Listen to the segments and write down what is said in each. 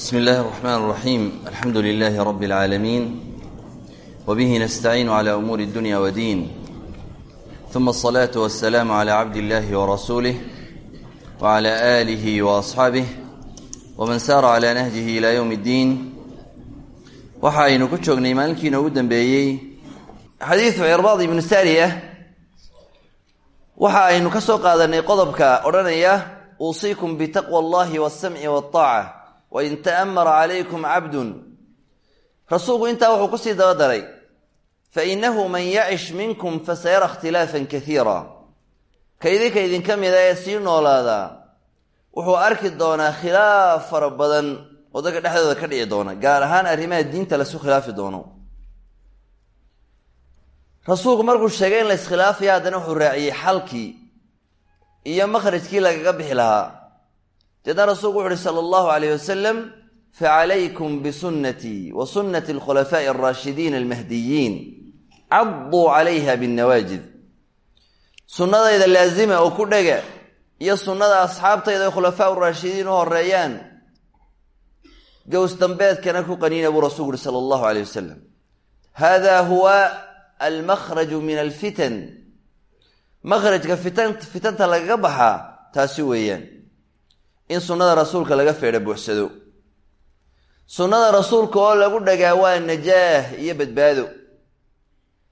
bsm اllahi الرحmn الرaxيim alxamdu لlh rb العaalamiin wbه nstaciin عlى umuuri الdunya wdin ثuma الصlaaة والsلاam عlى cabd اllahi وrasuulih وعlى آlih وأصxaabih wman saara عlى nahjih ilى ywm الdiin waxa aynu ku joognay maalinkiina ugu dambeeyey xadiidu cirbaad ibnu sariya waxa aynu ka soo qaadanay qodobka odhanaya uusiikum bitaqwى اllahi wالsamci wالطaacة wain ta'amara calaykum cabdun. Rasuulku intaa wuxuu ku sii daba daray fainahu man yacish minkum fasayara ikhtilaafan kaiira ka idinka idinka mida ee sii noolaadaa wuxuu arki doonaa khilaaf fara badan oo dadka dhexdooda ka dhici doona gaar ahaan arrimaha diinta lasu khilaafi doono. Rasuulku markuu sheegay in la iskhilaafaya haddana wuxuu raaciyey xalkii iyo makhrajkii lagaga bixi lahaa deedna rasuulku wuxu uhi sala allahu alayh wasalam facalaykum bisunnatii wa sunnati alkhulafaa'i alraashidiin almahdiyiin cadduu calayha binnawaajid sunnadayda laazima oo ku dhega iyo sunnada asxaabtayda ee khulafaa uraashidiin u horeeyaan gows dambeedkana ku qaniina buu rasuulku uhi sala allahu alayh wasalam hada huwa almakhraju min alfitan. Makhrajka fitan fitanta lagaga baxaa taasi weeyaan in sunnada rasuulka laga feedha buuxsado. Sunnada rasuulka oo lagu dhagaa waa najaah iyo badbaado.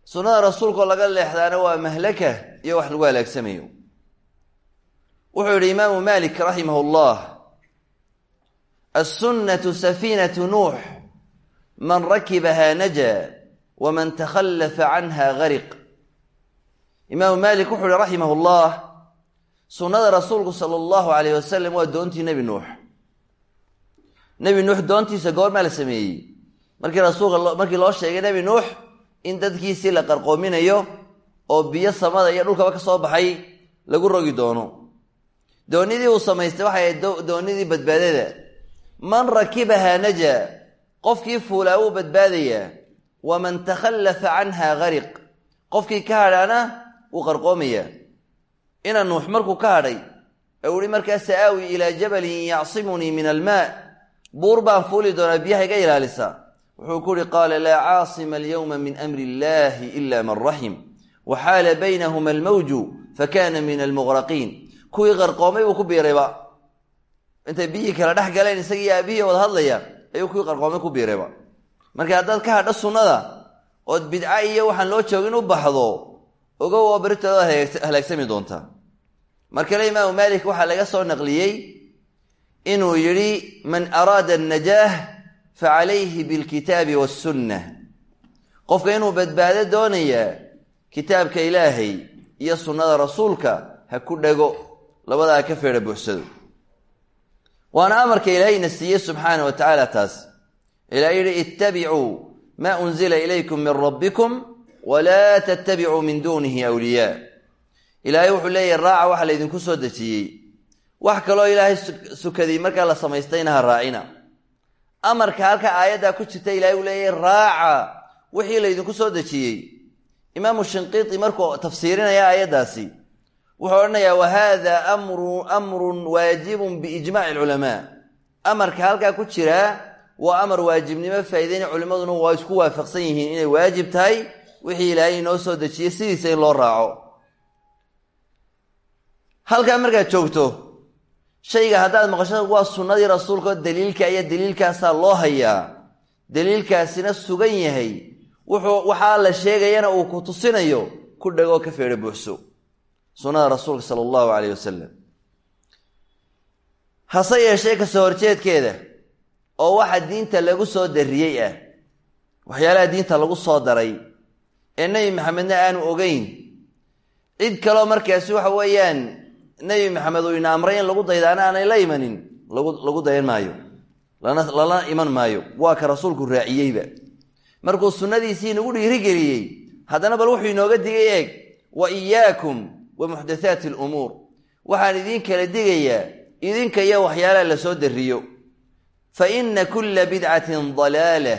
Sunnada rasuulka oo laga leexdaana waa mahlaka iyo wax lagu halaagsamayo. Wuxuu yidhi imaamu malik raximah llah assunnatu safiinatu nuux man rakibaha naja waman takhallafa canha gariq imaamu malik wuxuu yihi raximah llah sunnada rasuulku sala allahu calayh wasalam waa doontii nebi nuux. Nebi nuux doontiisa goormaa la sameeyey. Markii rasuulka markii loo sheegay nebi nuux in dadkiisii la qarqoominayo oo biyo samada iyo dhulkaba ka soo baxay lagu rogi doono. Doonidii uu samaystay waxay ahayd doonidii badbaadada. Man rakibaha naja qofkii fuulaa wuu badbaadayaa. Waman takhallafa canha gariq qofkii ka hadhaana wuu qarqoomayaa ina nuux markuu ka hadhay ee uhi markaa sa-aawi ilaa jabalin yacsimunii min almaa. Buur baan fuuli doonaa biyaha iga ilaalisa. Wuxuu ku uhi qaala laa caasima alyowma min amri illahi ila man raxim. Wa xaala baynahuma almawju fakana min almuqraqiin. Kuwii qarqoomay buu ku biirayba. Intay biyihii kala dhex galeen isagii aabihii wada hadlaya ayuu kuwii qarqoomay ku biirayba. Marka haddaad ka hadho sunnada ood bidca iyo waxaan loo joogin u baxdo ogow oo beritooda halaagsami doontaa mar kale imaamu maalik waxaa laga soo naqliyey inuu yidhi man araada annajaah facalayhi bilkitaabi wassunna qofka inuu badbaado doonayaa kitaabka ilaahay iyo sunnada rasuulka ha ku dhego labadaa ka feedha buuxsado. Waana amarka ilaahayna siiyey subxaana wa tacaala taas. Ilaah yidhi ittabicuu maa unzila ilaykum min rabbikum walaa tattabicuu min duunihi awliyaa ilaahay wuxuu leeyahy raaca waxa laydinku soo dejiyey. Wax kaloo ilaahay sukadii markaa la samaystayna ha raacina. Amarka halka aayaddaa ku jirta ilahay uu leeyahy raaca wixii laydinku soo dejiyey. Imaamu shinqiiti markuu tafsiirinaya aayaddaasi wuxuu odhanayaa wa haada amru amrun waajibun biijmaaci alculamaa. Amarka halkaa ku jiraa waa amar waajibnimo faa'iideyna culimmaduna waa isku waafaqsan yihiin inay waajib tahay wixii ilaahay inoo soo dejiyey sidiisa in loo raaco halkaa markaad joogto shayga haddaad maqasho waa sunnadii rasuulka daliilka iyo daliilkaasaa loo hayaa. Daliilkaasina sugan yahay. Wuxuu waxaa la sheegayana uu ku tusinayo ku dhagoo ka feedho buuxso. Sunnada rasuulka sala allahu calayh wasalam hase yeeshee ka soo horjeedkeeda oo waxa diinta lagu soo darriyey ah waxyaalaha diinta lagu soo daray ee nebi maxamedna aanu ogeyn cid kaloo markaasi waxa weeyaan nebi maxamed uu ina amray in lagu daydaana aanay la imanin lagu dayan maayo. Lala iman maayo. Waa ka rasuulku raaciyeyba markuu sunnadiisii nagu dhiirigeliyey haddana bal wuxuu inooga digay eeg wa iyaakum wa muxdathaati alumuur. Waxaan idiin kala digayaa idinka iyo waxyaalaha la soo darriyo fa inna kulla bidcatin dalaalah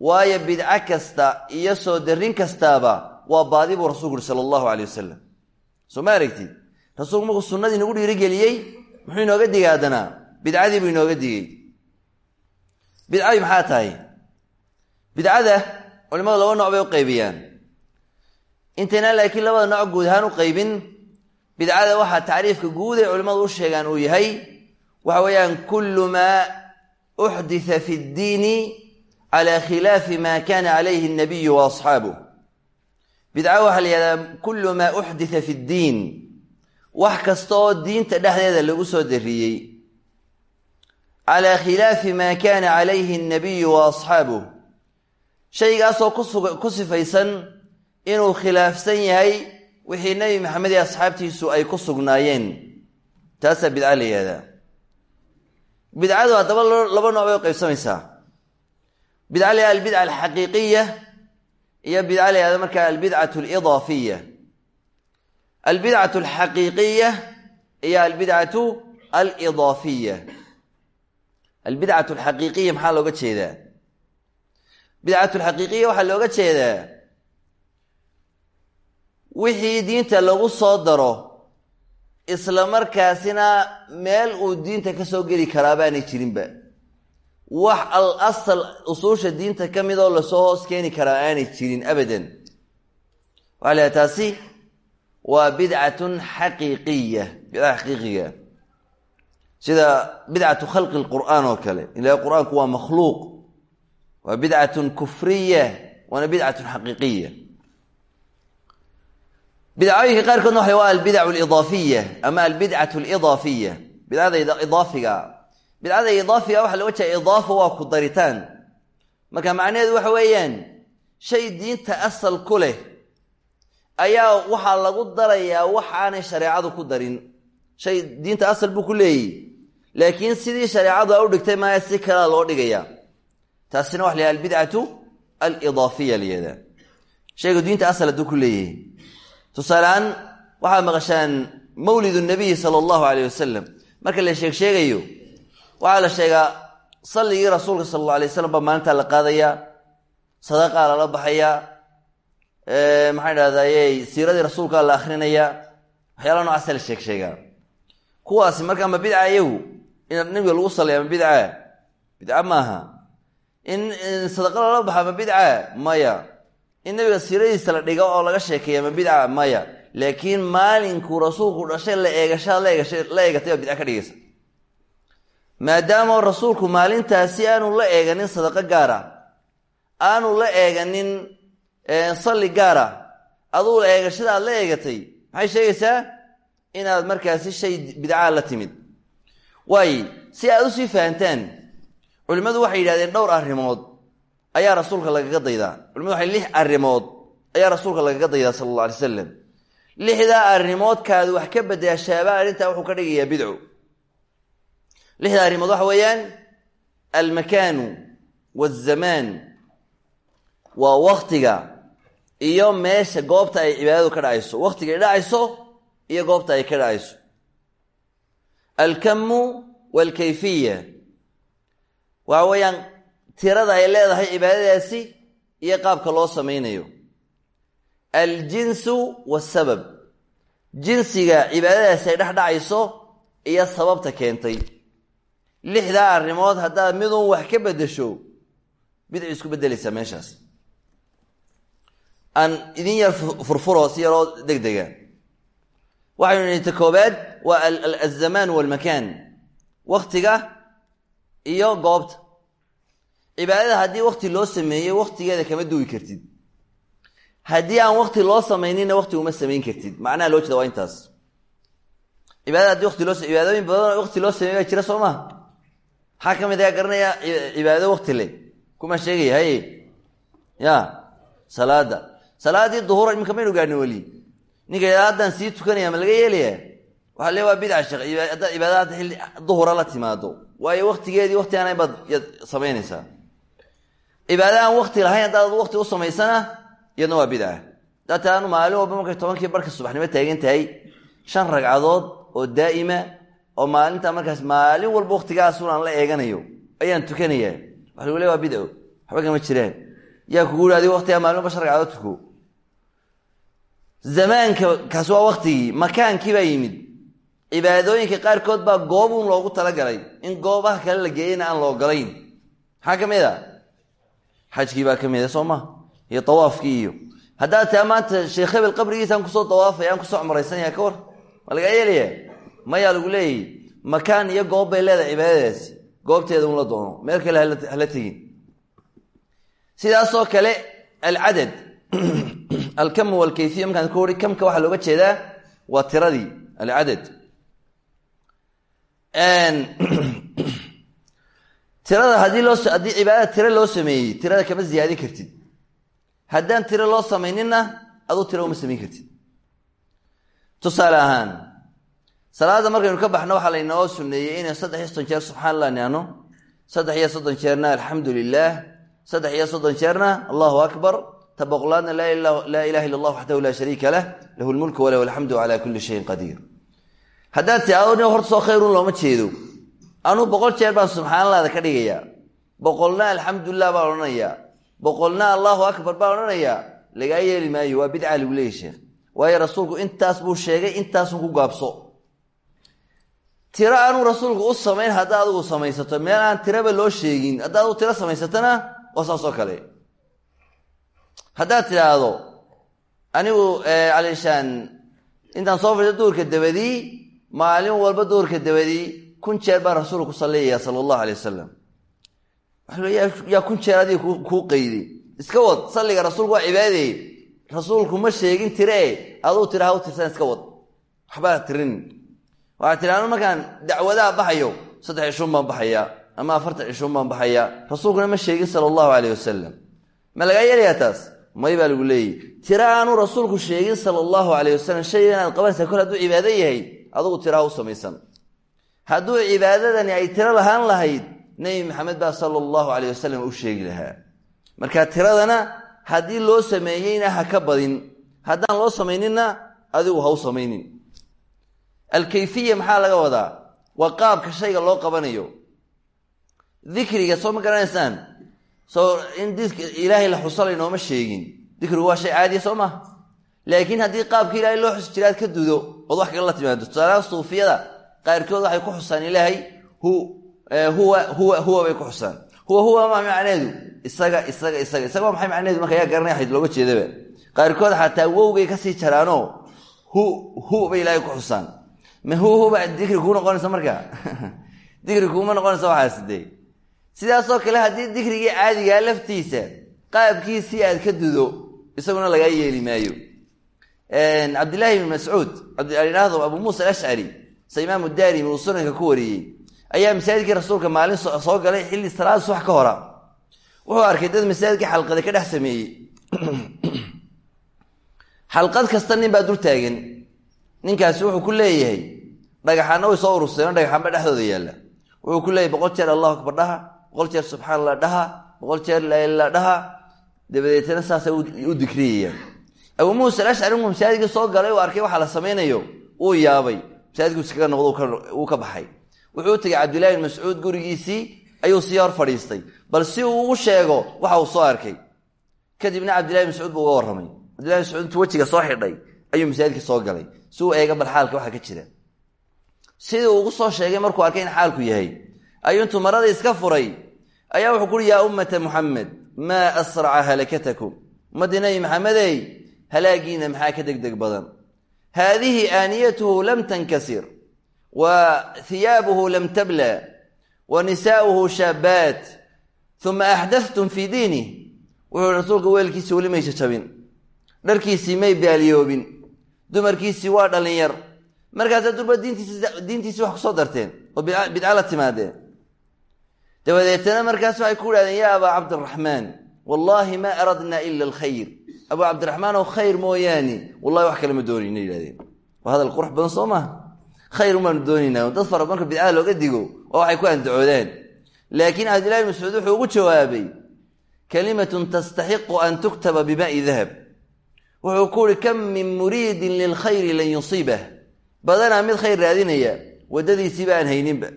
waayo bidco kasta iyo soo darrin kastaaba waa baadi buu rasulku uhi sala allahu calay wasalam soo rasuulku markuu sunnadii nagu dhiirigeliyey muxuu inooga digay haddana bidcadii buu inooga digey bidcadii maxaa tahay? Bidcada culimadu laba nooc bay u qaybiyaan. Intaynaan laakiin labada nooc guud ahaan u qaybin bidcada waxaa tacriifka guud ay culimmadu u sheegaan uu yahay waxa weeyaan kullu maa uxditha fi ddiini cala khilaafi ma kana calayhi annabiyu wa asxaabuh bidca waxaa la yihahdaa kullu maa uxditha fi ddiin wax kasta oo diinta dhexdeeda lagu soo dariyey calaa khilaafi maa kaana calayhi annabiyu wa asxaabuh shaygaasoo ku sifaysan inuu khilaafsan yahay wixii nebi maxamed iyo asxaabtiisu ay ku sugnaayeen. Taasaa bidca la yihahdaa bidcadu haddaba laba nooc bay qaybsamaysaa. Bidca la yahada albidca alxaqiiqiya iyo bidca la yahada markaa albidcatu alidaafiya albidcatu alxaqiiqiya iyo albidcatu alidaafiya albidcatu alxaqiiqiya maxaa looga jeedaa? Bidcatu alxaqiiqiya waxaa looga jeedaa wixii diinta lagu soo daro isla markaasina meel uu diinta ka soo geli karaa jirinba. Wax al asal usuusha diinta ka mid oo la soo hoos keeni karaa aanay jirin abadan. Waxaa taasi waa bidcatun xaqiiqiya bidca xaqiiqiga sida bidcatu khalqi lqur'aan oo kale. Ilahay qur'aanku waa makhluuq. Waa bidcatun kufriya waana bidcatun xaqiiqiya bidcooyinka qaarkoodna waxa waa albidacu alidaafiya ama albidcatu alidaafiya bidcada idaafiga bidcada idaafiga waxa looga jeeda idaafa waa ku daritaan. Marka macnaheedu waxa shay diinta asal ku ayaa waxaa lagu darayaa wax aanay shareecadu ku darin. Shay diinta asal buu ku leeyihi laakiin sidii shareecadu a u dhigtay maaya si kalea loo dhigaya taasina waxa la yhaha albidcatu alidaafiya layihahdaa shaygu diinta asal hadduu ku leeyahay tusaaleaan waxaad maqashaan mawlid nabiyi sala allahu wasalam marka la sheeg sheegayo waxaa la sheegaa salligii rasuulka sala alla alay waslam baa maalintaa la qaadayaa sadaqaa lala baxayaa maxaa idhahdaye siiradii rasuulkaa la akhrinayaa waxyaala noocaasa la sheeg sheegaa. Kuwaasi marka ma bidca iyagu? In nabiga lagu sallaya ma bidca? Bidca maaha. In sadaqa lala baxa ma bidca? Maya. In nabiga siiradiisa la dhigo oo laga sheekeeya ma bidca? Maya. Laakiin maalinkuu rasuulku dhashay la eegashaad la eegatay baa bidca ka dhigaysa. Maadaama rasuulku maalintaasi aanu la eeganin sadaqo gaara aanu la eeganin salli gaara. Aduu eegashada aad la eegatay. Maxay sheegaysaa? Inaad markaasi shay bidcaa la timid. Waayo si aad u sii fahantaan culimmadu waxay yidhahdeen dhowr arrimood ayaa rasuulka lagaga daydaa. Culimadu waxay lix arrimood ayaa rasuulka lagaga daydaa sala alla alay wasalam lixdaa arrimoodkaadu wax ka badaashaaba arrintaa wuxuu ka dhigayaa bidco lixdaa arrimood waxa weeyaan almakaanu wazamaan waa waktiga iyo meesha goobta ay cibaadadu ka dhacayso. Waktiga ay dhacayso iyo goobta ay ka dhacayso. Alkamu waalkayfiya waxa weeyaan tirada ay leedahay cibaadadaasi iyo qaabka loo samaynayo. Aljinsu wasabab jinsiga cibaadadaasi ay dhex dhacayso iyo sababta keentay. Lixdaa arrimood haddaad midun wax ka beddesho bidci isku beddelaysaa meeshaas aan idin yar furfuro si yaroo deg dega waxaynu nihi ta koobaad waa alzamaan walmakaan. Waktiga iyo goobta. Cibaadada haddii wakti loo sameeyey waktigeeda kama duwi kartid. Haddii aan wakti loo samayninna wakti uma samayn kartid. Macnaha loo jeeda waa intaas. Cibaadada haddii wati loo cibaadooyin badan wakti loo sameey baa jira soo maha maxaa ka mid ayaa garanaya cibaado wakti le kuma sheegaya haye ya salaada salaadii duhura iminka maynu gaadhin weli. Ninka haddaan sii tukanaya ma laga yeelaya waxaa le waa bidca sheekh haddaad xilli duhura la timaado. Waayo waktigeedii wakti aan baad yaad samaynaysaa. Cibaada lahayn haddaad wakti u samaysana iyadna waa bidca. Daata anu maalin walba markay tobankii barka subaxnimo taagan tahay shan ragcadood oo daa'ima oo maalinta markaas maalin walba waktigaasun aan la eeganayo ayaan tukanayaa. Waxa lagu le waa waxba kama jiraan. Yaa kugu adi waktigaa maalin walba shan ragcadood zamaanka kaasi waa waktigii makaankii baa yimid. Cibaadooyinka qaarkood baa goobuun loogu talagalay. In goobaha kale la geeyana aan la ogolayn maxaa ka mid a xajkii baa ka mida soo ma? Iyo tawaafkii iyo. Haddaad taa maanta sheekh hebel qabrigiisaan ku soo dawaafaya aan ku soo cumraysanaya ka war. Ma lagaa yeelaya. Mayaa lagu leeyahy makaan iyo goob bay leedahay cibaadadaasi goobteeda un la doono. Meel kale hala tegin. Kale alcadad alkam walkayfiya markaan ku uri kamka waxaa looga jeedaa waa tiradii alcadad. Tirada haddii loo haddii cibaadada tiro loo sameeyey tirada kama ziyaadin kartid. Haddaan tiro loo samayninna aduu tiro uma samayn kartid. Tusaale ahaan salaada markaynu ka baxno waxaa laynoo suneeyey inay saddex iyo soddon jeer subxaan allah niano saddex iyo soddon jeerna alxamdu lilaah saddex iyo soddon jeerna allahu akbar ta boqolaadna laa ilaha illa allah waxdahu laa shariika lah lahu lmulku walahu alxamdu calaa kulli shayin qadiir haddaad ti horta soo khayrun looma jeedo. Anuu boqol jeer baan subxaanallahda ka dhigayaa. Boqolna alxamdulilah baan odhanayaa. Boqolna allahu akbar baan odhanayaa. Lagaa yeeli maayo waa bidca lagu leeyahy sheekh. Waayo rasuulku intaas buu sheegay intaasun ku gaabso. Tiro aanuu rasuulku u samayn haddaa adigu samaysato meel aan tiraba loo sheegin. Haddaa adigu tiro samaysatona waa saasoo kale haddaad tidhaahdo anigu calishaan intaan soo fadhiyo duurka dabadii maalin walba duurka dabadii kun jeer baan rasuulku ku salliyaya sala allahu alay wasalam yaa kun jeer adiga kuu qayday iska wad salliga rasuulku waa rasuulku ma sheegin tiree aduu tira ha u tirsan iska wad. Waxbaa tirin. Waxaa tiri anu markaan dacwadaha baxayo saddex cishuun baan baxayaa ama afartan cishuun baan baxayaa. Rasuulkuna ma sheegin sala allahu caleyh wasalam ma lagaa yeelayaa taas may baa lagu leeyahy tira aanu rasuulku sheegin sala allahu caleyh wasalam shayga inaad qabanaysa kol hadduu cibaado yahay adugu tiraha u samaysan. Hadduu cibaadadani ay tiro lahaan lahayd nebi maxamed baa sala allahu caleyh wasalam u sheegi lahaa. Marka tiradana haddii loo sameeyeyna ha ka badin haddaan loo samayninna adigu ha u samaynin. Alkayfiya maxaa laga wadaa? Waa qaabka shayga loo qabanayo. Dikriga soo ma garanaysaan soo in ilaahay la xuso laynooma sheegin. Dikrigu waa shay caadiya soo maha laakiin haddii qaabka ilaahay loo xusi jira aad ka dudo ood wax kale la timaado tusaalaha suufiyada qaarkood waxay ku xusaan ilaahay hu huwa huwa huwa bay ku xusaan. Huwa huwa ma macneedu? Isaga isaga isaga isaga waa maxay macneedu? Marka yaa garanaya xayd looga jeedaba qaarkood xataa wowgay ka sii jaraanoo hu hu bay ilaahay ku xusaan. Ma hu huba dikri kuu noqonaysa marka dikri kuuma noqonaysa waxaas dee sidaasoo kale haddii dikrigii caadigaa laftiisa qaabkiisii aad ka dudo isaguna lagaa yeeli maayo. Cabdillaahi ibn mascuud idhaahdo abu muusa alashcari se imaamu daarimi uu sunanka ku wariyey. Ayaa masaajidkii rasuulka maalin soo galay xilli salaad subax ka hora. Wuxuu arkay dad masaajidkii xalqada ka dhex sameeyey. Xalqad kasta nin baa dul taagan. Ninkaasi wuxuu ku leeyahay dhagaxaana way soo urursadeen dhagaxaanba dhexdooda yaalla. Wuxuu ku leeyahy boqol jeer allahu akbar dhaha boqol jeer subxaan dhaha boqol jeer ilaa dhaha dabadeetna saasay u dikriyayaan abuu muusa alashcari uu masaajidkii soo galay uu arkay waxaa la samaynayo uu yaabay masaajidku iskaga noqdo uu ka baxay. Wuxuu u tegay cabdillahi bin mascuud gurigiisii ayuu sii hor fadhiistay. Bal si uu ugu sheego waxa uu soo arkay. Kadibna cabdillahi bin mascuud buu uga warramay. Cabdillahi mascuud intuu wejiga soo xidhay ayuu masaajidkii soo galay. Si uu eega bal xaalka waxa ka jira. Sidii uu ugu soo sheegay markuu arkay in xaalku yahay ayuu intuu maradii iska furay ayaa wuxuu kuuri yaa ummata muxamed maa asraca halakatakum? Ummaddii nabi maxamedey halaagiina maxaa ka deg deg badan? Haadihi aaniyatuhu lam tankasir wa hiyaabuhu lam tabla wa nisaa'uhu shaabaat uma axdathtum fii diinih wuxuu rasuulka weelkiisii weli maysa jabin dharkiisii may baaliyoobin dumarkiisii waa dhallinyar. Markaasaa durba diintiisii wax ku soo darteen oo bidca la timaadeen dabadeetana markaas waxay ku idhahdeen yaa abaa cabdiraxmaan wallaahi maa aradna ila alkhayr. Abuu cabdiraxmaan oo khayr mooyaane wallahi wax kale ma doonayna yidhahdeen. Waa hadal qurux badan soo maha khayr umaanu doonaynaa dad fara marka bidcada looga digo oo waxay ku andacoodaan. Laakiin cabdillahi bin mascuud wuxuu ugu jawaabay kalimatun tastaxiqu an tuktaba bima'i dahab. Wuxuu ku uhi kam min muriidin lilkhayri lan yusiibah. Badanaa mid khayr raadinaya waddadiisiiba aan hayninba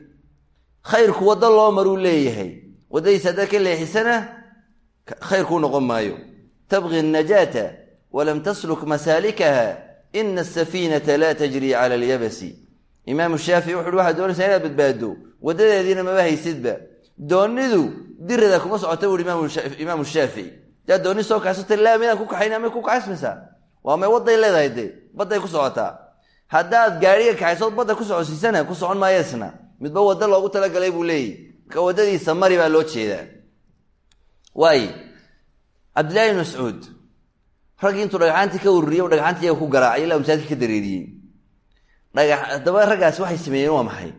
khayrku waddo loo maruu leeyahay. Waddadiisi haddaad ka leexisana khayr kuu noqon maayo. Tabqi annajaata walam tasluk masaalikaha ina asafiinata laa tajri cala alyabasi. Imaamu shaafici wuxuuhi waxaad doonaysaa inaad badbaado waddadeediina maba haysidba doonnidu dirada kuma socota buui imaamu shaafici daad dooni soo kaxsata laamidaan ku kaxayn amay ku kaxaysmaysaa waa may waday leedahay dee ku socotaa. Haddaad gaariga kaxaysood badda ku socodsiisana ku socon maayeesna midba waddo loogu talagalay buu leeyahy. Marka waddadiisa mari baa loo jeedaa. Waay cabdillahi ibn mascuud raggii intuu dhagaxaantii ka dhagaxaantii iyaga ku garaacay ilaa masaajidka ka dareeriyey. Haddaba raggaasi waxay sameeyeen waa maxay?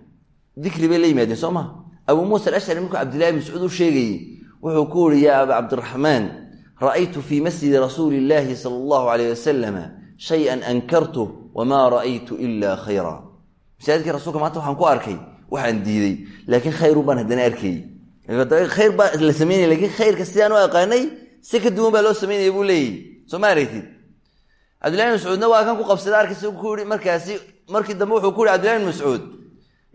Dikri bay la yimaadeen soo ma? Abuu muusa alashcari markuu cabdillahi mascuud u sheegayey wuxuu ku uri yaa aba cabdiraxmaan ra'aytu fii masjidi rasuuli illaahi sala allahu calayh wasalama shay-an ankartuh wamaa ra'aytu ilaa khayra masaajidkii rasuulka maanta waxaan ku arkay waxaan diiday laakiin khayrun baan haddana arkayey khayr baa la samaynaya lakiin khayrka sidaan u aqaanay si ka duwan baa loo samaynaya buu leeyahy soo ma aragtid? Mascuudna waa kan ku qabsada arkaysa ku yihi markaasi markii dambe wuxuu ku yihi cabdillahi bin mascuud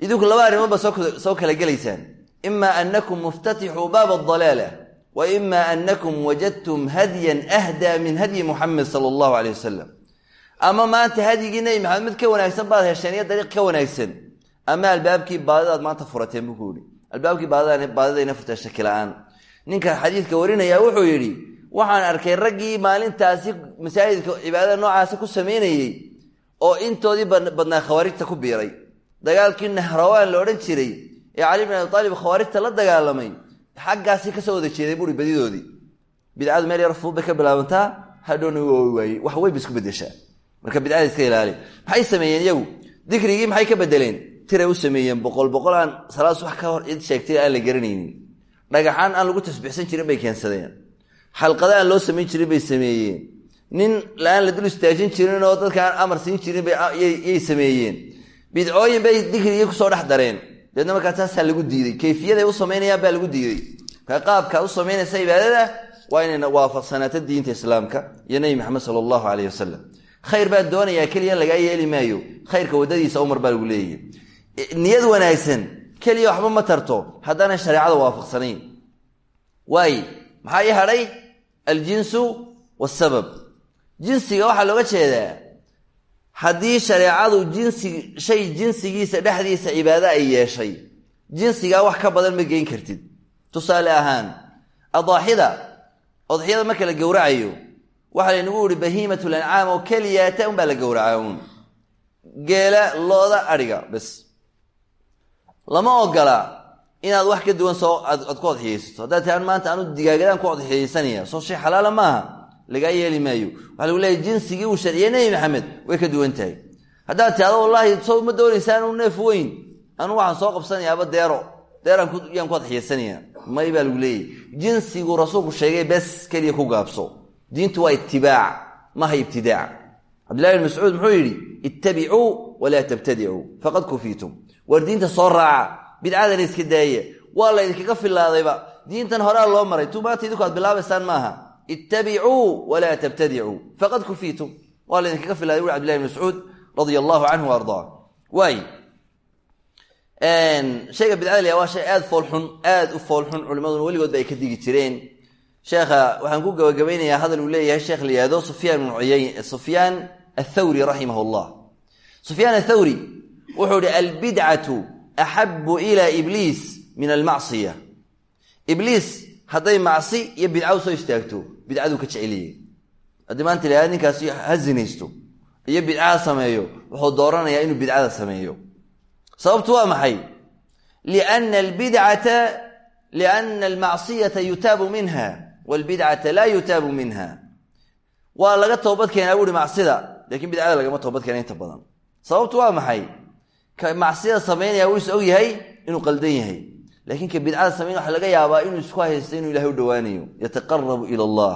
idinku laba arrimood ba soo kala gelaysaan. Ima anakum muftatixuu baab adalaala wa ima anakum wajadtum hadyan ahdaa min hadyi muxamed sala allahu caleyh wasalam ama maanta hadyigii nebi maxamed mid ka wanaagsan baad hesheen iyo dariiq ka wanaagsan ama albaabkii baadidaad maanta furateen buu ku yihi albaabkii baadidayna furteen shaki ninka xadiidka warinaya wuxuu yidhi waxaan arkay raggii maalintaasi masaajidka cibaadada noocaasi ku samaynayey oo intoodii badnaa khawaarijta ku biiray. Dagaalkii nahrawaan la odhan jiray ee cali bin abi aalib khawaarijta la dagaalamay xaggaasi ka soo wada jeeday buui badidoodii. Bidcadu meel yar fuud bay ka bilaabantaa wax weyn isku bedeshaa marka bidcada iska ilaali. Maxay sameeyeen iyagu? Dikrigii maxay ka bedeleen tiray u sameeyeen boqol boqol aan salaad wax ka hor cid sheegtay aan la garanaynin. Dhagaxaan aan lagu tasbiixsan jirin bay keensadeen. Xalqada aan loo samayn jirin bay sameeyeen. Nin la'aan la dul istaajin jirin oo dadka aan amar siin jirin bayay sameeyeen. Bidcooyin bay dikrigii ku soo dhex dareen. Deedna markaa lagu diiday. Kayfiyaday u samaynayaan baa lagu diiday. Markaa qaabkaa u samaynaysa cibaadada waa inay waafaqsanaato diinta islaamka iyo nebi maxamed sala allahu caleyh wasalam khayr baa doonayaa keliya lagaa yeeli maayo. Khayrka waddadiisa umar baa lagu leeyahy niyad wanaagsan. Keliya waxba ma tarto. Haddaanay shareecada waafaqsanayn. Waay maxaa ii hadhay? Aljinsu wasabab. Jinsiga waxaa looga jeedaa haddii shareecadu jinsi shay jinsigiisa dhexdiisa cibaado ay yeeshay jinsigaa wax ka badan ma geyn kartid. Tusaale ahaan adaaxida odxiyada marka la gowracayo waxaa laynagu yihi bahiimatul ancaam oo keliyaata unbaa la gowracaa uun. Geela looda adhiga bes lama ogola inaad wax ka duwan soo aad ku odxiyaysato haddaad tiaan maanta anu digaagadaan ku odxiyaysanaya soo shay xalaala maaha. Lagaa yeeli maayo. Waxaa lagu leeyahy jinsigii uu sharciyey nebi maxamed way ka duwan tahay. Haddaad tiado wallaahi soo ma doonaysaa anu neef weyn. Anu waxaan soo qabsanayaaba deero. Deeraan yaan ku odxiyaysanaya may baa lagu leeyahy jinsiguu rasuulku sheegay bes keliya ku gaabso. Diintu waa itibaac maha ibtidaac. Cabdillahi bin mascuud muxuu yidhi ittabicuu walaa tabtadicuu faqad kufiitum war diinta soo raaca bidcadana iska daaya waa la ydinkaga filaadayba diintan horaa loo maray tu maanta idinku aad bilaabaysaan maaha. Ittabicuu walaa tabtadicuu faqad kufiitum waa la ydinkaga filaaday wuri cbdillahi bin mascuud radia allahu canhu ardaa waay shayga bidcada la waa aad foolxun aad u foolxun culimaduna weligoodba ay ka digi jireen. Sheekha waxaan ku gabagabaynayaa hadal uu leeyahay sheekh la yihahdo sufyaan sufyaan athawri raximah llah sufyaan athawri wuxuu ihi albidcatu axabu ila ibliis min almacsiya. Ibliis hadday macsi iyo bidca u soo istaagto bidcaduu ka jeceliyey haddii maanta la ninkaasi ha zinaysto iyo bidcaha sameeyo wuxuu dooranayaa inuu bidcada sameeyo. Sababtu waa maxay? Liana albidcata liana almacsiyata yutaabu minha walbidcata laa yutaabu minha. Waa laga toobad keenaa buuhi macsida. Lakiin bidcada lagama toobad keena inta badan. Sababtu waa maxay ka macsiyada samaynaya wuu is og yahay inuu qaldan yahay. Laakiin ka bidcada samaynaya waxa laga yaabaa inuu isku haysto inuu ilahay u dhowaanayo yataqarabu ila allah.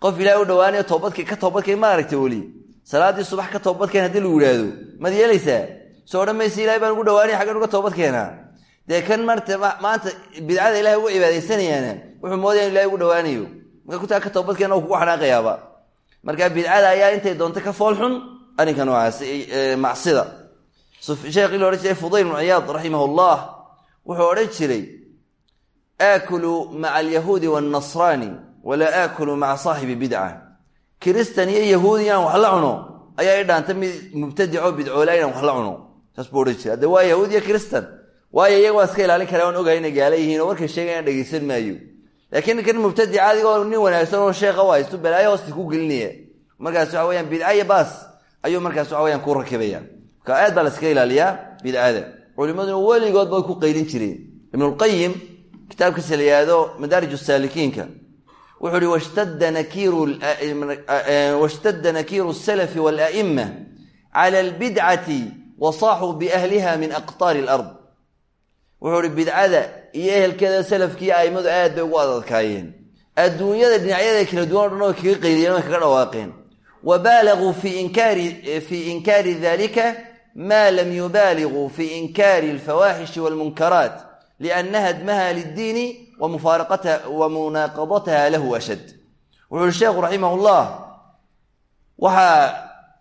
Qof ilahay u dhowaanayo toobadk ka toobadkeen ma aragta weli. Salaaddii subax ka toobadkeen haddii lagu yidhaahdo maad yeelaysaa soo odhan ilahay baan ugu dhawaanaya xaggan uga toobad dee kan marta maanta bidcada ilahay ugu cibaadaysanayaana wuxuu moodaya inu ilahay ugu dhawaanayo. Marka kutaa ka toobadkeena u kugu xanaaqayaaba marka bidcada ayaa intay doonta ka fool xun arrinka noocaas macsida sheekii la odhan jiray fudayl bnu ciyaad raximah llah wuxuu odhan jiray aakulu maca alyahuudi waannasraani walaa aakulu maca saaxibi bidca kiristan iyo yahuudi inaan wax la cuno ayaa i dhaanta mid mubtadico bidcoola inaan wax la cuno. Saas buu odhan jiray. Hadde waa yahuud iyo kiristan waayo iyaga waa iska ilaalin kara waan ogahay inay gaala yihiin oo maayo. Laakiin ninkan mubtadica adigoo nin wanaagsan oo sheekha u haysto balaayo hoosti ku gelinaya markaas waxa weyaan bidca iyo baas ayuu markaas waxa weyaan rakibaya aad baa la iskaga ilaaliyaa bidcada culimaduna weligoodba way ku qaylin jireen. Ibnulqayim kitaabkiisa la yihahdo madaarij saalikiinka wuxuu uhi washtadda nakiiru salafi walaa'ima cala albidcati wasaaxuu biahliha min aqtaari alard. Wuxuu ihi bidcada iyo ehelkeeda salafkiiyo a'immadu aad bay ugu adadkaayeen. Adduunyada dhinacyada kala duwan o dhan oo kaga qaydiyeen o kaga dhawaaqeen. Wa baalaguu fii inkaari dalika ma lam yubaaliguu fii inkaari alfawaaxishi walmunkaraat liannaha dmaha liddiini wa munaaqadataha lahu ashad wuxuu ihi sheekhu raximahullah waxa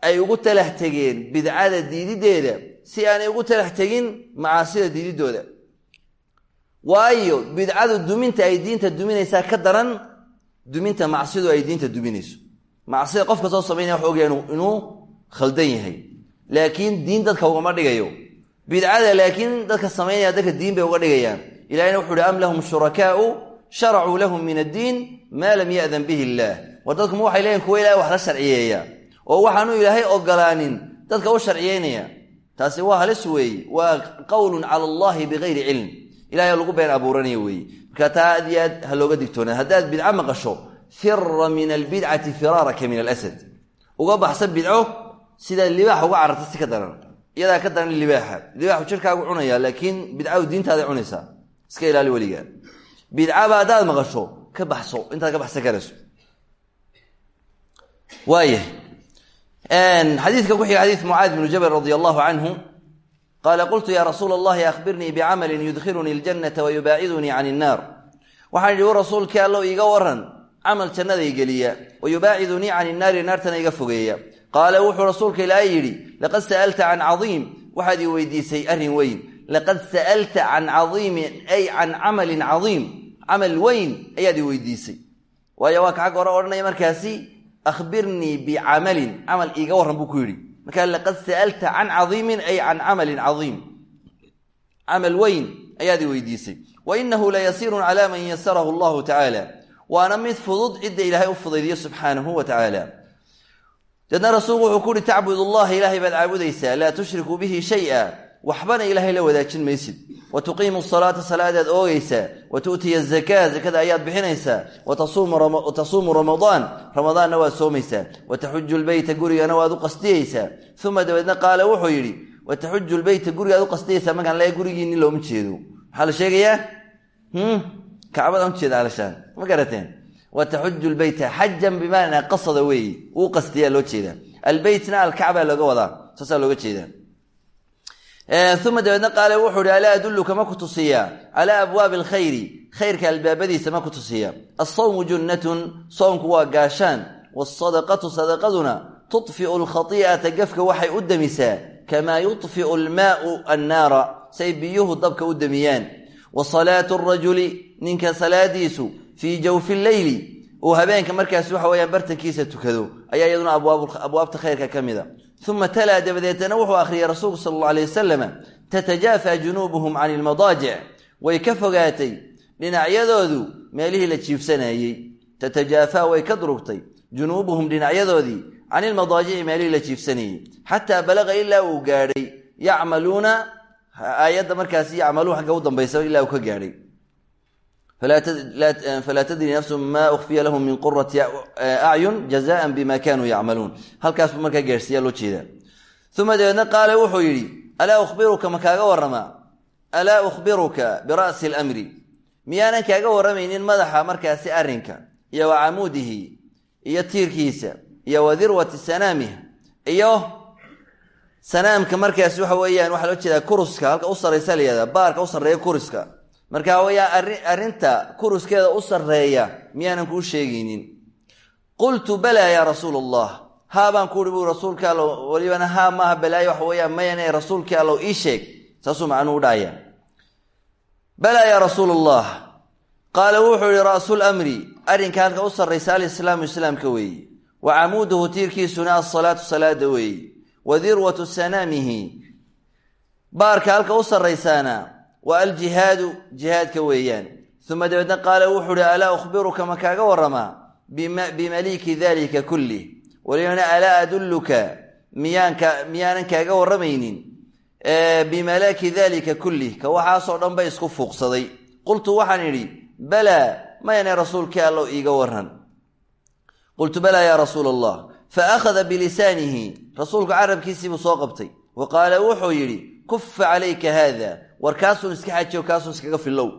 ay ugu talax tegeen bidcada diidideeda si aanay ugu talax tegin macaasida diididooda waayo bidcadu duminta ay diinta duminaysaa ka daran duminta macsidu ay diinta duminayso macsida qofka soo samaynaya wax ogaya inuu khaldan yahay laakiin diin dadka ugama dhigayo. Bidcada laakiin dadka samaynaya dadka diin bay uga dhigayaan. Ilahina wuxu uhi am lahum shurakaau sharacuu lahum min addiin maa lam ya'dan bihi illaah war dadkuma waxay leeyihiin kuwa ilahay wax la sharciyeeya oo waxaanu ilaahay ogolaanin dadka u sharciyeynaya. Taasi waa halis weeye waa qowlun cala allahi bigayri cilm. Ilahay lagu been abuuranaya weeye marka taa aad iyo aad ha looga digtoonaa haddaad bidco maqasho fira min albidcati firaaraka min alasad. Uga baxsan bidco sidaad libaax uga cararta si ka daran. Iyadaa ka daran libaaxa. Libaaxu jirkaagu cunaya laakiin bidcadu diintaaday cunaysaa. Iska ilaali weligaa bidcaba haddaad maqasho ka baxso intaad ka baxsan karayso waaya xadiidka ku xiga xadiid mucaad bnu jabal radi allahu canhu qaala qultu ya rasuula allahi akhbirnii bicamalin yudkhilunii aljanata wayubaacidunii can innaar waxaan idhi u rasuulkii allow iiga waran camal jannaday geliya wayubaacidunii can innaari naartana iga fogeeya qaala wuxuu rasuulka ilaahay yidhi laqad sa'alta can cadiim. Waxaad ii weydiisay arrin weyn. Laqad sa'alta can cadiimin ay can camalin cadiim. Camal weyn ayaad ii weydiisay. Waayo waa kaxag hore odhanaya markaasi akhbirnii bicamalin. Camal iiga warran buu ku yidhi. Markaa laqad sa'alta can cadiimin ay can camalin cadiim. Camal weyn ayaad ii weydiisay. Wa inahu layasiirun calaa man yasarahu allahu tacaala. Waana mid fudud cidda ilaahay u fudaydiyo subxaanahu wa deedna rasuulku wuxuu ku uhi tacbud allaha ilaahay baad caabudaysaa laa tushriku bihi shay-a. Waxbana ilaahay la wadaajin maysid. Wa tuqiimu salaata salaadaad oogaysaa. Wa tu'tiya azakaa zakada ayaad bixinaysaa. Wa tasuumu ramadaan ramadaanna waad soomaysaa. Wa taxuju lbeyta gurigana waad u qastiyeysaa uma dabeedna qaala wuxuu yidhi wa taxuju lbeyta gurigaad u qastiyeysaa markaan le gurigiinni looma jeedo. Maxaa la sheegayaa kacbadaan ujeeda alashaan ma wa taxuju lbeyta xajan bimaanaa qasada weeye uu qastiyaa loo jeedaa albeytna alkacbaa looga wadaa saasaa looga jeedaa uma dabeedna qaale wuxuu ihi alaa adulluka ma ku tusiyaa calaa abwaabi alkhayri khayrka albaabadiisa ma ku tusiya alsawmu junnatun soomku waa gaashaan waasadaqatu sadaqaduna tudfiu alkhati'ata gafka waxay u demisaa kamaa yudfiu almaau annaara say biyuhu dabka u demiyaan wa salaatu rajuli ninka salaadiisu fii jawfi leyli uu habeenka markaas waxa weyaan bartankiisa tukado. Ayaa iyaduna abwaabta khayrka ka mida. Uma talaa dabadeetana wuxuu akhriyay rasuulku sal alla alay wasalama tatajaafa junuubuhum can ilmadaajic way ka fogaatay. Dhinacyadoodu meelihii la jiifsanayey tatajaafa way ka durugtay. Junuubuhum dhinacyadoodii can ilmadaajici meelihii la jiifsanayey xataa balaqa ilaa uu gaadhay. Yacmaluuna aayadda markaasi yacmaluun xagga u dambaysa ilaa uu ka gaadhay falaa tadri nafsu ma ukhfiya lahum min qurati acyun jazaan bima kanuu yacmaluun halkaasbuu markaa gaadhsiiya loo jeedaa uma dabeedna qaala wuxuu yidhi alaa ukhbiruka ma kaaga warramaa alaa ukhbiruka bira'si alamri miyaanan kaaga warramaynin madaxa markaasi arrinka iyo wa camuudihi iyo tiirkiisa iyo wa dirwati sanaamiha iyo sanaamka markaasi waxa weeyaan waxaa loo jeedaa kuruska halka u sarraysa kuriska marka wayaa arrinta kuruskeeda u sarreeya miyaanan kuu sheegaynin. Qultu balaa yaa rasuul allah haa baan ku uhi buu rasuulka allow welibana haa maaha balaayo waxa weeyaan mayane rasuulkii allow ii sheeg. Saasuu macnuu u dhacaya balaa yaa wuxuu yihi ra'sul amri arrinka halka u sarraysa alislaamu islaamka weeye wa camuuduhu tiirkiisuna alsalaatu salaada weeye wa dirwatu sanaamihi. Baarka halka u sarraysaana wa aljihaadu jihaadka weeyaan. Uma dabeedna qaala wuxuu uhi alaa ukhbiruka ma kaaga waramaa bimaliki dalika kulih walibana alaa adulluka miyaanka miyaanan kaaga warramaynin. Bimalaki dalika kulih ka waxaasoo dhan ba isku fuuqsaday. Qultu waxaan idhi balaa mayane rasuulkii allow iiga waran qultu balaa yaa rasuula allah fa akhada bilisaanihi. Rasuulku carabkiisiibuu soo qabtay. Wa qaala wuxuu yidhi kufa calayka haada war kaasuun iska xajiyo kaasuun iskaga filow.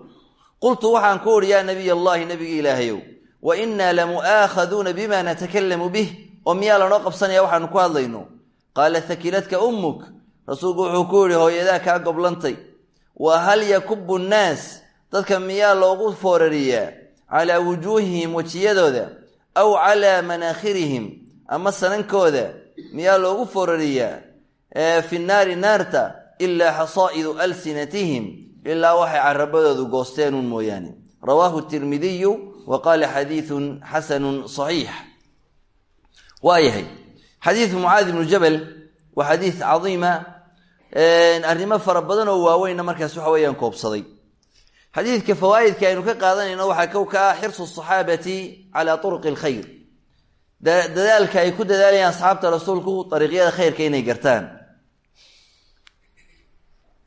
Qultu waxaan ku udhi yaa nabiy allahi nebigi ilaahayow wa innaa lamu'aakhaduuna bima natakalamu bih. Oo miyaa lanoo qabsanaya waxaanu ku hadlayno qaala hakiladka ummuk. Rasuulku wuxuu ku yidhi hooyadaa kaa goblantay. Wa hal yakubu nnaas? Dadka miyaa loogu foorariyaa? Calaa wujuuhihim wejiyadooda? Aw calaa manaakhirihim? Ama sanankooda? Miyaa loogu foorariyaa? Fi naari naarta ilaa xasaa'idu alsinatihim ilaa waxay carabadoodu goosteenuun mooyaane. Rawaahu tirmidiyu wa qaala xadiidun xasanun saxiix. Waa yahay xadiidu mucaadi bnu jabal waa xadiid cadiima arrimo fara badan oo waaweynna markaas waxa weeyaan koobsaday. Xadiidka fawaa'idka aynu ka qaadanayno waxaa kow ka ah xirsu asaxaabati calaa turuqi alkhayr. Dadaalka ay ku dadaalayaan asxaabta rasuulku ariiqyada khayrka inay gartaan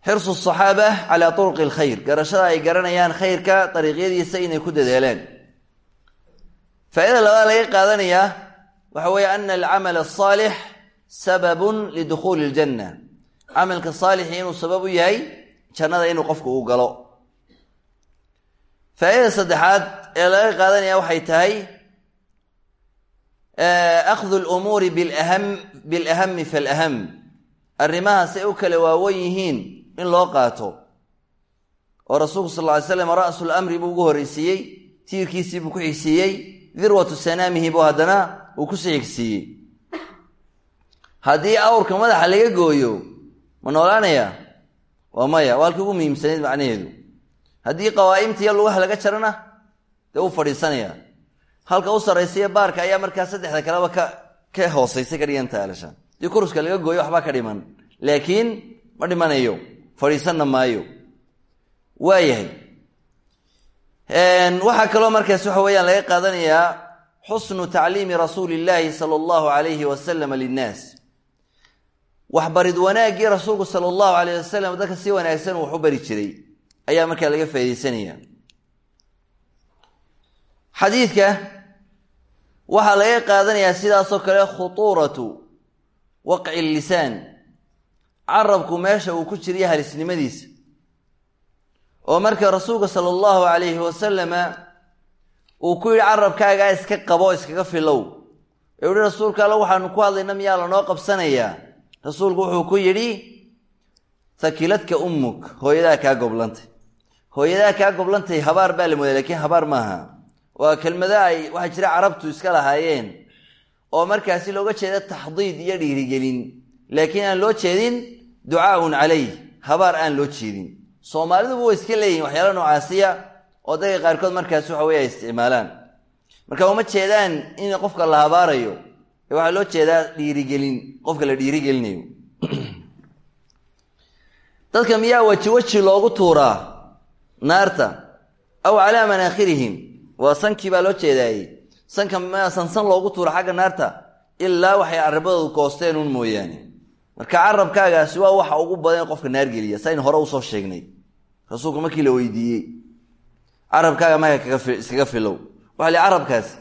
xirsu asaxaaba calaa turuqi alkhayr. Garashada ay garanayaan khayrka ariiqyadiisa inay ku dadaalaan faaida labaad laga qaadanayaa waxa weeye ana alcamal asaalix sababun lidukhuuli iljanna camalka saalixi inuu sabab u yahay jannada inuu qofku uu galo. Faaidada saddexaad ee laga qaadanaya waxay tahay akhdu lumuuri bilahami falaham. Arrimahaasay u kala waawan yihiin in loo qaato. Oo rasuulku sal ly slam ra'su lamri buu ugu horreysiiyey tiirkiisii buu ku xigsiiyey dirwatu sanaamihi buu haddana uu ku sii xigsiiyey haddii awrka madaxa laga gooyo ma noolaanaya? Waa maya waa halkii ugu muhiimsanayd macnaheedu. Haddii qawaa'imtiiyo lugaha laga jarana dee u fadhiisanaya halka u sarraysiya baarka ayaa markaa saddexda kaleba ka ka hoosaysa ka dhiganta alashaan haddii laga gooyo waxbaa ka dhiman. Laakiin ma dhimanayo fadhiisanna maayo. Waayahay waxaa kaloo markaas waxa weeyaan laga qaadanayaa xusnu tacliimi rasuuli illaahi sala allahu alayhi wasalama linnaas. Waxbarid wanaaggii rasuulku sala allahu alayh wasalam dadka si wanaagsan wax u bari jiray. Ayaa markaa laga faaidaysanaya xadiidka waxaa laga qaadanayaa sidaasoo kale khutuuratu waqci lisaan carabku meesha uu ku jiriyo halisnimadiisa. oo marka rasuulka sala allahu calayhi wasalama uu ku yidhi carabkaagaa iska qabo iskaga filow. Ee uhi rasuulka alla waxaanu ku hadlayna miyaa lanoo qabsanayaa rasuulku wuxuu ku yidhi hakiladka ummuk hooyadaa kaa goblantay. Hooyadaa kaa goblantay habaar baa la moodaa lakiin habaar maaha. Waa kelmado ay waxaa jira carabtu iska lahaayeen oo markaasi looga jeeda taxdiid iyo dhiirigelin. Laakiin aan loo jeedin ducaaun calayh habaar aan loo jeedin. Soomaaliduba way iska leeyihiin waxyaala noocaasiya oo dadka qaarkood markaas waxa wey ay isticmaalaan. Marka uma jeedaan in qofka la habaarayo ee waxaa loo jeedaa dhiirigelin qofka la dhiirigelinayo. Dadka miyaa weji weji loogu tuuraa naarta aw calaa manaakhirihim. Waa sankii baa loo jeedaayey. Sanka sansan loogu tuura xagga naarta ilaa waxay carabadoodu koosteen un mooyaane marka carabkaagaasi waa waxa ugu badan qofka naargeliya saynu hore u soo sheegnay. Rasuulku markii la weydiiyey carabkaaga marka iskaga filow. Waxa li carabkaasi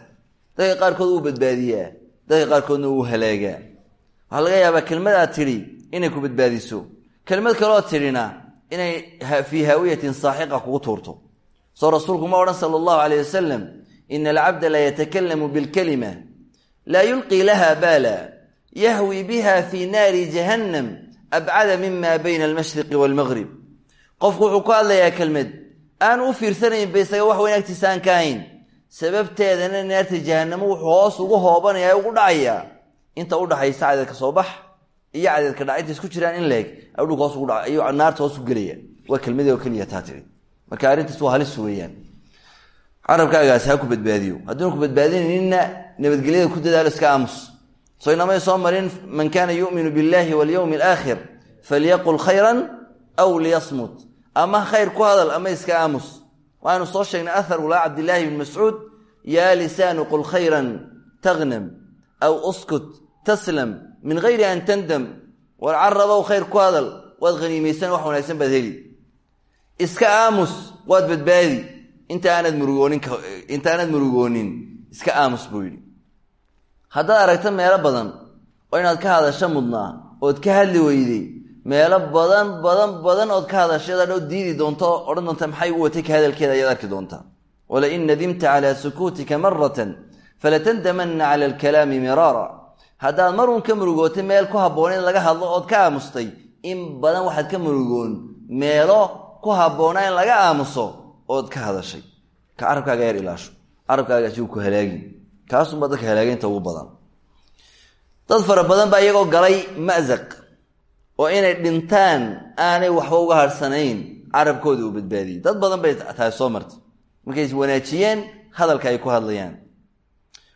dadka qaarkood uu badbaadiyaa dadka qaarkoodna uu halaagaa waxaa laga yaabaa kelmadaad tidhi inay ku badbaadiso. Kelmad kaleoo tidhina inay fii haawiyatin saaxiqa kugu tuurto. Soo rasuulku ma odhan sala allahu calayh wasalam ina alcabda la yatakalamu bilkalima laa yulqii laha baala yahwi biha fii naari jahannam abcada mima bayna almashriqi waalmaqrib qofku wuxuu ku hadlayaa kelmed aan u fiirsanayn ba isaga wax weyn agtiisa aan ka ahayn. Sababteedana naarta jahanamo wuxuu hoos ugu hoobanaya ugu dhacayaa inta udhaxaysa cadeedka soo bax iyo cadeedka dhacinta isku jiraan in leeg dhulka hoos ugu naarta hoos u gelaya. Waa kelmadii oo keliya taa tiri. Marka arrintaas waa halis weeyaan. Ku ku ku soo inamay soo marin man kaana yu'minu billahi walyowmi alaakhir falyaqul khayran aw liyasmut. Ama khayr ku hadal ama iska aamus. Waxaynu soo sheegnay ahar ulaa cabdillaahi bni mascuud yaa lisaanu qul khayran taghnam aw uskut taslam min gayri an tandam. War carabow khayr ku hadal waad haniimaysan wax wanaagsan baad heli. Iska aamus waad badbaadi. Inta aanad murugoonin inta aanad murugoonin iska aamus buu yidhi haddaad aragto meelo badan oo inaad ka hadasho mudnaa ood ka hadli weyday. Meelo badan badan badan ood ka hadashay dhow diidi doonto odhan doonta maxay u watay ka hadalkeeda ayaad arki doontaa walain nadimta calaa sukuutika maratan falatandamanna cala alkalaami miraara. Haddaad marun ka murugootay meel ku habboon in laga hadlo ood ka aamustay. In badan waxaad ka murugoon meelo ku habboonaa in laga aamuso ood ka hadashay. Ka carabkaaga yar ilaasho. Carabkaagaasi uu ku halaagi kaasunbaa dadka halaageynta ugu badan. Dad fara badan baa iyagoo galay mazaq oo inay dhintaan aanay waxba uga harhsanayn carabkooda uu badbaadiyey. Dad badan bay tahay soo martay. Markay is wanaajiyeen hadalka ay ku hadlayaan.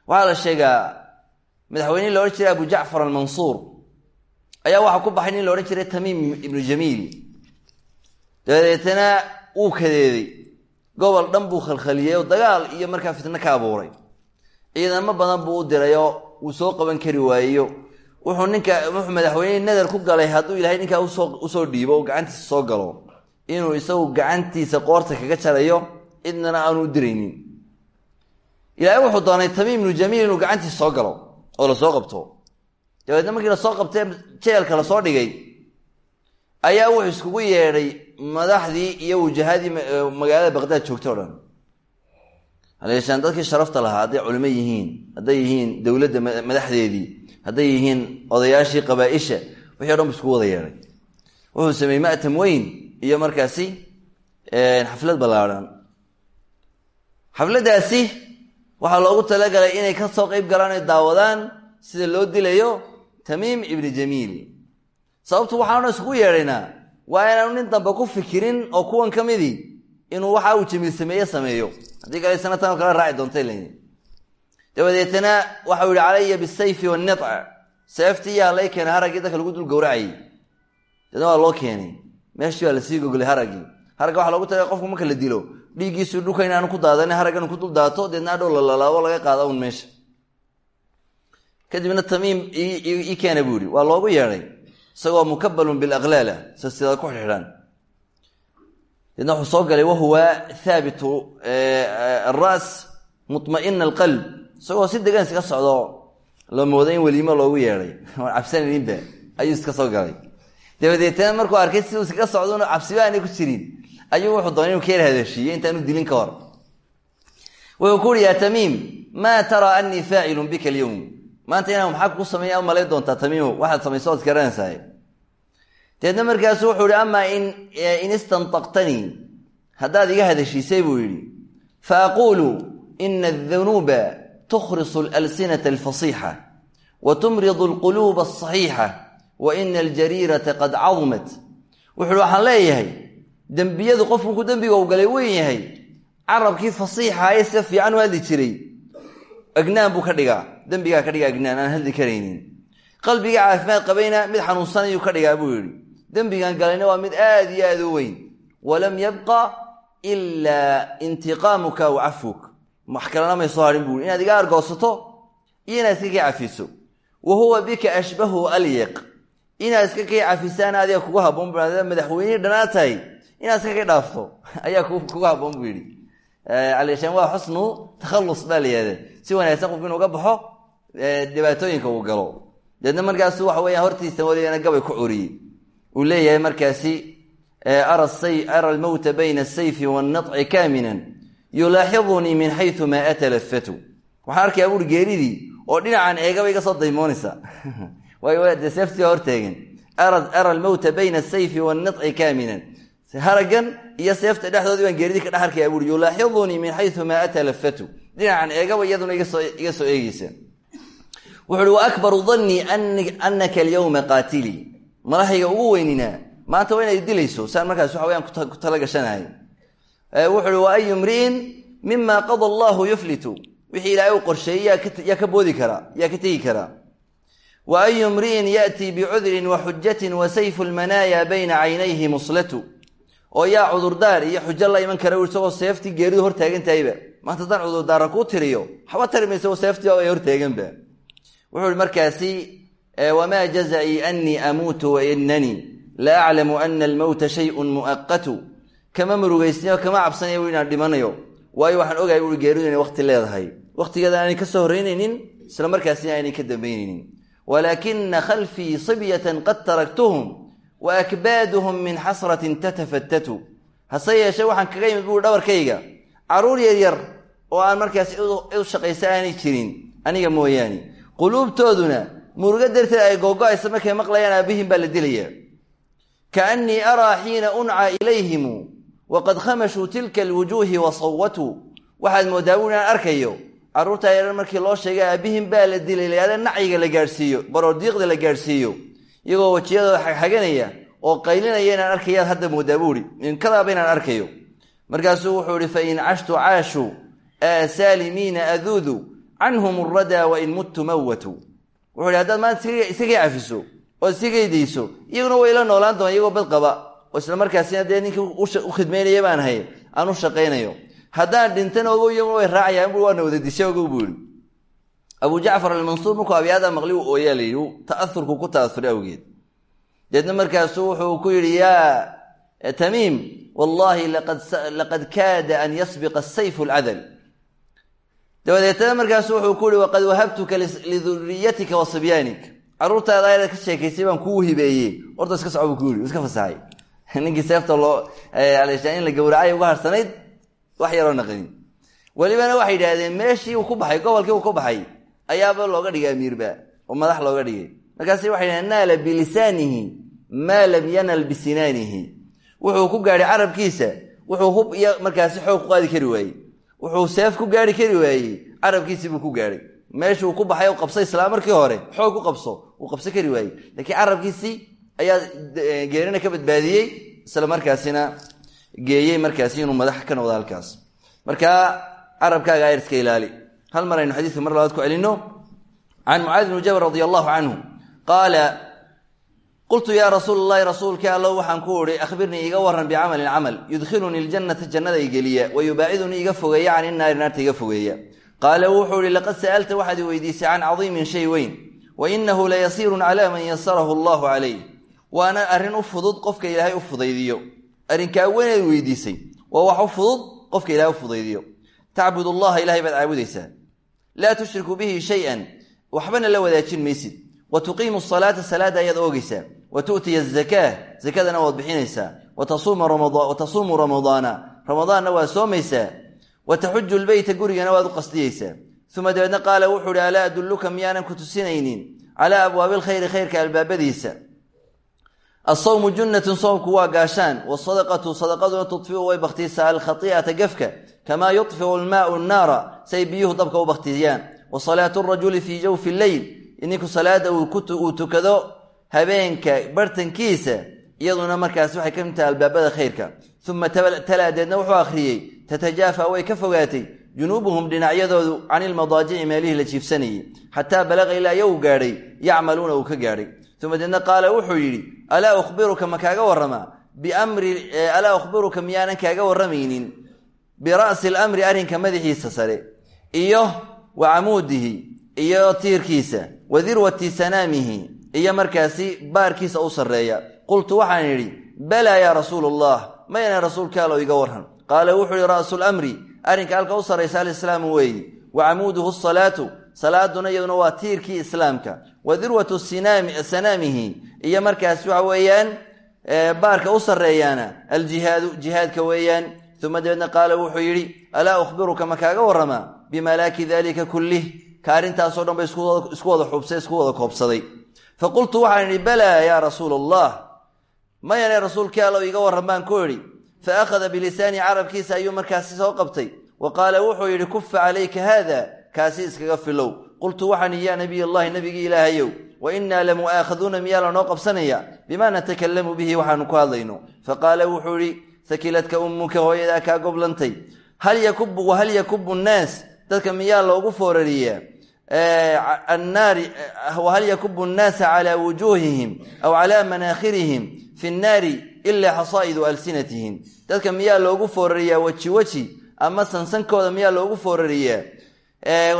Waxaa la sheegaa madaxweynihii la odhan jiray abu jacfar almansuur ayaa waxaa ku baxay nin la odhan jiray tamiim ibnu jamiil. Dabadeetana wuu kadeeday. Gobol dhan buu khalkhaliyey oo dagaal iyo markaa fitno ka abuuray ciidamo badan buu u dirayoo wuu soo qaban kari waayeyo wuxuu ninka wuxuu madaxweynihii nadar ku galay hadduu ilaahay ninkaa u soo dhiibo oo gacantiisa soo galo. Inuu isagu gacantiisa qoorta kaga jarayo cidnana aanu diraynin. Ilaahay wuxuu doonay tamiim ibnu jamiil inuu gacantiisa soo galo oo la soo qabto. Dabeedna markii la soo qabtee jeelka la soo dhigay ayaa wuxuu iskugu yeedhay madaxdii iyo wujahadii magaalada baqdaad joogta o dhan haleeshaan dadkii sharafta lahaa hadday culimo yihiin hadday yihiin dowladda madaxdeedii hadday yihiin odayaashii qabaa-isha wixii o dhan bu iskugu wada yeedhay wuxuu sameeyey ma'tam weyn iyo markaasi xaflad ballaadhan xafladdaasi waxaa loogu talagalay inay ka soo qeyb galaan ay daawadaan sida loo dilayo tamiim ibni jamiil. Sababtu waxaanu iskugu yeedhaynaa waa inaanu nin dambe ku fikirin oo kuwan ka midii inuu waxa uu jamiil sameeye sameeyo haddii kale sanatan oo kale raaci doontay layn dabadeetana waxau yihi calaya bisayfi wannic seeftii yaa lay keenay haraggii dadka lagu dul gowracayay. Deedna waa loo keenay. Meeshii baa la sii goglay haraggii haragga waxaa loogu talaga qofku marka la dilo. Dhiiggiisu dhulka inaanu ku daadana haragga inu ku dul daato deedna adhow lalalaabo laga qaada un meesha. Kadibna tamiim ii keena buu waa loogu yeedhay. Isagoo mukabalun bilaqlaala silsilada ku xidhan deedna wuxuu soo galay wahuwa thaabitu alra's mutma'ina alqalb isagoo si degan iska socdo la mooday in weliimo loogu yeedhay oon cabsananinba ayuu iska soo galay dabadeetana markuu arkay siduu iskaga socdo inu cabsiba aanay ku jirin ayuu wuxuu doonay inuu keer hadashiiye intaanu dilin ka hor wuxuu ku uhi yaa tamiim maa taraa anii faacilun bika alyowm maanta inaan maxaa kuu sameeya u malayn doontaa tamiimo waxaad samayso deedna markaasu wuxuu ihi amaa in istantaqtanii haddaad iga hadashiisay buu yidhi. Fa aquulu ina adunuuba tukhrisu alalsinata alfasiixa wa tumridu alquluuba alsaxiixa wa ina aljariirata qad cadumat wuxuuhi waxaan leeyahay dembiyadu qofku ku dembiga u galay weyn yahay carabkii fasiixa ee sida fiican u hadli jiray agnaan buu ka dhigaa dembigaa agnaan aan hadli karaynin. Qalbigii caafimaad qabayna mid xanuunsanayuu ka dhigaa buu dembigan galayna waa mid aad iyo aad u weyn. Walam yabqa ilaa intiqaamuka wa cafwuk wax kalena may soo harin inaad iga argoosato inaad iska kii cafiso wa huwa bika ashbahu alyeq inaad iska kii cafisaan adiga kugu haboon bu madaxweynihii dhanaa tahay inaad iska kii dhaafto ayaa kugu haboon buu yidhi. Calishaan waa xusnu takhallus baa si wanaagsan qofku inuu ga baxo dhibaatooyinka uu galo. Deedna markaasu waxa weya hortiisa waligana gabay ku curiyey uu leeyahay markaasi ara almowta bayna asayfi waannatci kaaminan yulaaxidunii min xayu maa atalafatu waxaan arkayaa buuri geeridii oo dhinacan eegaba iga soo daymoonaysa. Dee seeftii hortaagan ara almowta bayna asayfi waannatci kaaminan. Haragan iyo seefta dhexdoodii baan geeridii ka dhex arkayaa buuri yulaaxidunii min xayu maa atalafatu dhinacan eegaba iyaduna iga soo eegeysa wuxu uhi wa akbaru anaka alyowma malahayga ugu weynina maanta waa inaad dilayso. Saan markaas waxa weyaan ku tala gashanahay. Wuxu uhi wa ayu mri'in mima qada allahu yuflitu. Wixii ilaahay uu qorsheeyey yaa ka boodi karaa yaa ka tegi karaa wa ayu mri'in ya'tii bicudrin wa xujatin wa sayfu lmanaaya bayna caynayhi muslatu. Oo yaa cudurdaar iyo xujo la iman kara isagoo seeftii geeridu hortaagantahayba maanta haddaan cudurdaara kuu tiriyo waxba tari maysa seeftii ay hortaaganba markaasi wamaa jaza'ii anii amuutu wa inanii la aclamu ana almowta shayun mu'aqatu kama murugaysnayo kama cabsanayo inaan dhimanayo. Waayo waxaan ogahay ui geeridu inay waqti leedahay. Waqtigeeda aanay ka soo horreynaynin isla markaasina aanay ka dambaynaynin walaakina khalfii sibyatan qad taraktuhum wa akbaaduhum min xasratin tatafatatu hase yeeshee waxaan kaga yimid buui dhabarkayga. Caruur yaryar oo aan markaas u shaqaysa aanay murugo darteed ay googo-aysa markay maqlayaan aabbihiin baa la dilaya kaannii araa xiina unca ilayhimu waqad khamashuu tilka alwujuuhi wa sawatuu waxaad moodaa inaan arkayo carruurtaa yaran markii loo sheegay aabbihin baa la dilay layaada nacyiga la gaadhsiiyo baroordiiqda la gaadhsiiyo iyagoo wejiyadooda xagxaganaya oo qaylinaya inaan arkayaad hadda moodaa buuhi inkadaaba inaan arkayo. Markaasuu wuxuu ihi fain cashtu caashuu saalimiina aduudu canhum aradaa wain muttu mawatu wuxuu ihi haddaad maanta iskagay cafiso oo iskagaydayso iyaguna way la noolaan doona iyagoo bad qaba oo isla markaasina dee ninkii u khidmaynaya baan ahay aan u shaqaynayo. Haddaan dhintana ogow iyaguna way raacayaan. Bu waana wada disha ogow buu abu jacfar almansuur markuu abyaada maqli u ooyaa la yidhi ta'aurku ku ta'asuray awgeed. Deedna markaasuu wuxuu ku yidhi yaa tamiim wallahi laqad kaada an yasbiqa asayfu alcadal dabadeetana markaasu wuxuu ku yihi waqad wahabtuka liduriyatika wa sibyaanik carruurtaada ayada ka sheekaysay baan kuu hibeeyey. Horta iska soco ku yidhi iska fasaxay ninkii seefta loo in la gowracay uga harsanayd wax yaroo naqanin welibana waxay yidhaahdeen meeshii uu ku baxay gobolkii uu ku baxay ayaaba looga dhigay amiirba oo madax looga dhigay. Markaasi waxay yidhahdeen naala bilisaanihi maa lam yanal bisinaanihi. Wuxuu ku gaadhay carabkiisa wuxuu markaasi xoog ku qaadi kari waayey wuxuu seef ku gaari kari waayey. Carabkiisii buu ku gaadhay meeshii uu ku baxay qabsay islaa markii hore xoog ku qabso uu qabsan kari waayey. Laakiin carabkiisii ayaa geerina ka badbaadiyey isla markaasina geeyey markaasi inuu madax ka noqdo halkaas. Marka carabkaaga ayar iska ilaali. Hal mar aynu xadiidka mar labaad ku celinno can mucaadi bni jabal radi allahu canhu qaala qultu yaa rasuul allahi rasuulkii allow waxaan ku idhi akhbirnii iga waran bicamalin camal. Yudkhilunii ljannata jannada i geliya. Wa yubaacidunii iga fogeeya can inaari naarta iga fogeeya. Qaala wuxuu ihi laqad sa'alta waxaad i weydiisay can cadiimin shay weyn. Wa inahu layasiirun cala man yasarahu allahu calayh. Waana arrin u fudud qofka ilaahay u fudaydiyo. Arrinkaa weyneed weydiisay waa wax u fudud qofka ilahay u fudaydiyo. Tacbud allaha ilahay baad caabudaysaa. Laa la wadaajin maysid. Wa tuqiimu salaata salaada ayaad oogaysaa wa tu'tiya azakaa zakadana waad bixinaysaa. Wa tasuumu ramadaana ramadaanna waad soomaysaa wa taxuju lbeyta gurigana waad u qasdiyeysaa uma dabeedna qaala wuxuu ihi alaa adulluka miyaanan ku tusinaynin? Calaa abwaabi lkhayri khayrka albaabadiisa. Asawmu junnatun soomku waa gaashaan. Wasadaqatu sadaqaduna tudfiu way baktiisaa alkhati'ata gafka kamaa yudfiu almaau nnaara say biyuhu dabka u baktiyaan wa salaatu rajuli fii jawfi lleyl ninku salaada habeenka bartankiisa iyaduna markaas waxay ka mid albaabada khayrka. Uma talaadeedna wuxuu akhriyey tatajaafa way ka fogaatay junuubuhum dhinacyadoodu can ilmadaajici meelihii la jiifsanayey xataa balaqa ilaa yow gaadhay yacmaluuna uu ka gaadhay. Uma deedna qaala wuxuu yidhi alaa ukhbiruka ma kaaga warramaa? Biamri alaa ukhbiruka miyaanan kaaga warramaynin? Bira'si alamri arrinka madaxiisa sare iyo wa camuudihi iyo tiirkiisa wa dirwati sanaamihi iyo markaasi baarkiisa u sarreeya. Qultu waxaan idhi balaa yaa rasuulu allah mayna rasuulka allow iga warran. Qaala wuxuu yihi ra'su lamri arrinka halka u sarraysa alislaamu weeyi. Wa camuuduhu asalaatu salaaduna iyaduna waa tiirkii islaamka. Wa dirwatu sanaamihi. Iyo markaas waxa weeyaan baarka u sarreeyaana aljihaadu jihaadka weeyaan. Uma dabeedna qaala wuxuu yidhi alaa ukhbiruka ma kaaga warramaa bimalaaki dalika kullih. Ka arrintaasoo dhan ba isku wada xubsay isku wada koobsaday fa qultu waxaan idhi balaa yaa rasuula allah mayane rasuulkii allow iga warran baan ku idhi. Fa akhada bilisaani carabkiisa ayuu markaasi soo qabtay. Wa qaala wuxuu yidhi kufa calayka haada kaasi iskaga filow. Qultu waxaan yaa nabiy allahi nabigii ilaahayow wa innaa lamu'aakhaduuna miyaa lanoo qabsanaya? Bimaa natakalamu bihi waxaanu ku hadlayno. Fa qaala wuxuu idhi sakiladka ummuka hooyadaa kaa goblantay. Hal yakubu wahal yakubu nnaas dadka miyaa loogu foorariyaa annaari wahal yakubu nnaasa calaa wujuuhihim aw calaa manaakhirihim fi nnaari ilaa xasaa'idu alsinatihim dadka miyaa loogu foorariyaa weji weji ama sansankooda miyaa loogu foorariyaa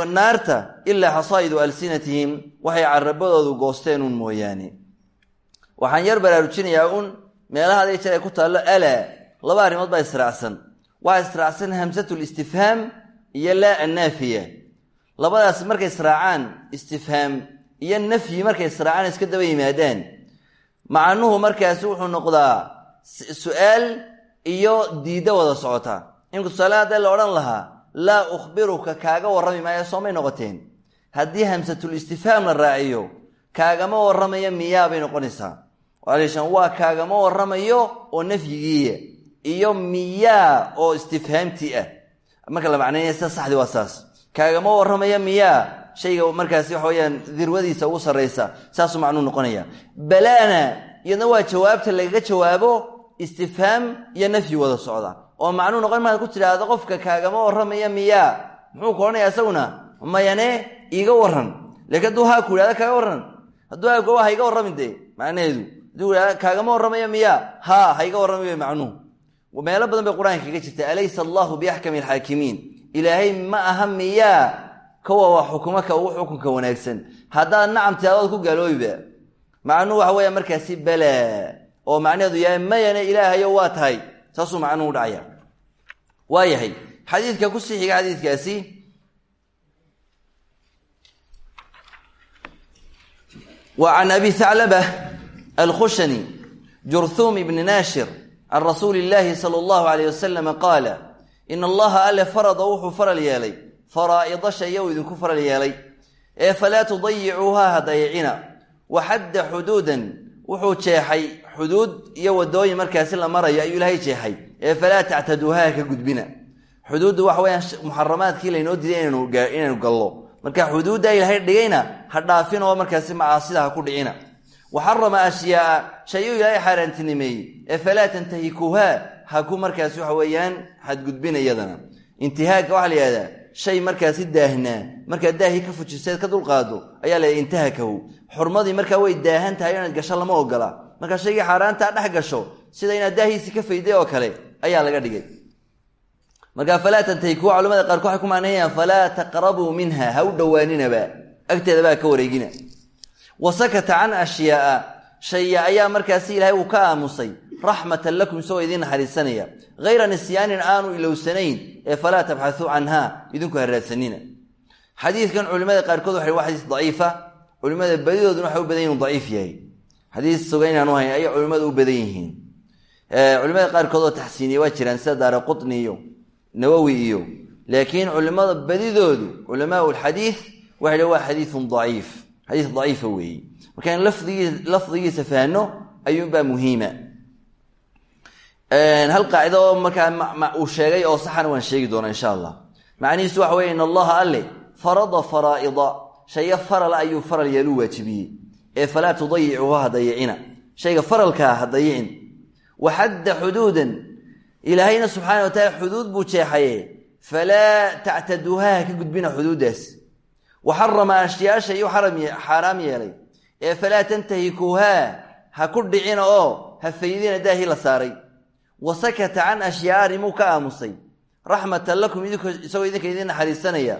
naarta ilaa xasaa'idu alsinatihim waxay carabadoodu goosteen un mooyaane waxaan yar baraarujinayaa un meelaha aday ay ku taallo alaa laba arrimood baa israacsan waxaa israacsan hamsatu listifhaam iyo laa annaafiya labadaas markay israacaan istifhaam iyo nafyi markay israacaan iska daba yimaadaan macnuhu markaasi wuxuu noqdaa su'aal iyo diiddo wada socota. Imka tusaale haddee la odhan lahaa laa ukhbiruka kaaga warrami maayo soomay noqoteen. Haddii hamsatul istifhaam la raaciyo kaagama warramayo miyaa bay noqonaysaa. Walaashaan waa kaagama warramayo oo nafyigiiya iyo miyaa oo istifhaamtii ah. Marka la macnaynaya sida saxdi waa saas kaagama warramaya miyaa? Shayga markaasi waxa weyaan dirwadiisa ugu sarraysa. Saasuu macnuu noqonaya. Balaana iyadna waa jawaabta lagaga jawaabo istifhaam iyo nafyi wada socda. Oo macnuu noqon maaad ku tidhaahdo qofka kaagama warramaya miyaa? Muxuu ku odhanaya isaguna mayane iiga warran. Lakiin hadduu ku yidhahda kaaga warran. Hadduu haa ku iga warramin dee. Macnaheedu kaagama warramaya miyaa? Ha iga warrami way macnuhu meelo badan bay qur'aanka kaga jirta alaysa allahu biaxkami alxaakimiin ilaahay ma aha miyaa kuwa waa xukumo ka ugu xukunka wanaagsan. Haddaad nacam tiadood ku gaaloobiba macnuhu waxa weya markaasi bala oo macnaheedu yahay mayane ilaahayo waa tahay. Saasuu macnuhu dhacaya. Waa yahay. Xadiidka ku sii xadiidkaasi. Wa can abi thaclaba alkhushani jurthum ibni naashir can rasuuli illaahi sala allahu alayh wasalama qaala in allaha alle farada wuxuu faral yeelay. Faraa'ida shaya uu idinku faral yeelay. Ee falaa tudayicuuha ha dayicina waxadda xuduudan. Wuxuu jeexay xuduud iyo wadooyin markaasi la marayo ayuu ilaahay jeexay. Ee falaa tactaduuha ha ka gudbina. Xuduuddu waxa weyaan muxaramaadkii laynoo diiday inaynu gallo. Marka xuduudda ilaahay dhigayna ha dhaafin oo markaasi macaasida ha ku dhicina. Wa xarama ashyaaa shay-uu ilaahay xaaraantinimeeyey. Ee falaa tantahikuuha ha ku markaasi waxa weeyaan xadgudbina iyadana. Intihaaga waxaa la yihahdaa shay markaasi daahnaa markaad daahii ka fujiseed ka dulqaado ayaa la intahakahu xurmadii markaa way daahan tahay inaad gasho lama ogola. Markaa shaygii xaaraantaa dhex gasho sida inaad daahiisi ka fayday oo kale ayaa laga dhigay. Markaa falaa tantahikuuha culamada qaarkood waxay ku macneeyaan falaa taqrabuu minha ha u dhowaaninaba agteedabaa ka wareegina. Wa can ashyaaa shaya ayaa markaasi ilaahay uu ka aamusay raxmatan lakum isagoo idiin naxariisanaya. Hayra nisyaanin aanu ilowsanayn ee falaa tabxauu canha idinku haraadsanina xadiidkan culimada qaarkood waxay waa xadiis daciifa culimada badidooduna waxay u badan yihiin daciif yahay. Xadiis sugan inaanu hayn ayay culimmadu u badan yihiin. Culimada qaarkood oo taxsiiniya waa jiraan sida daara qutni iyo nawowi iyo laakiin culimada badidoodu culamaa lxadiid waxay waa in lafdigiisa fahno ayuunbaa muhiima hal qaacido oo markaa uu sheegay oo saxana waan sheegi doonaa insha allah macnihiisu waxa weye in allaha alle farada faraa'ida. Shaya farala ayuu faral yeelu waajibiyey. Ee falaa tudayicuuha ha shayga faralkaa ha dayicin waxadda xuduudan ilaahayna subxaana wa taala xuduud buu jeexaye falaa tactaduuha ha ka gudbina xuduuddaas. Wa xarama ashyaasha iyuu xaaraam yeelay. Ee falaa tantahikuuha ha ku dhicina oo ha faydina daahii la saaray wa sakata can ashyaa arrimuu ka aamusay. Raxmatan lakum isagoo idinka idiin naxariisanaya.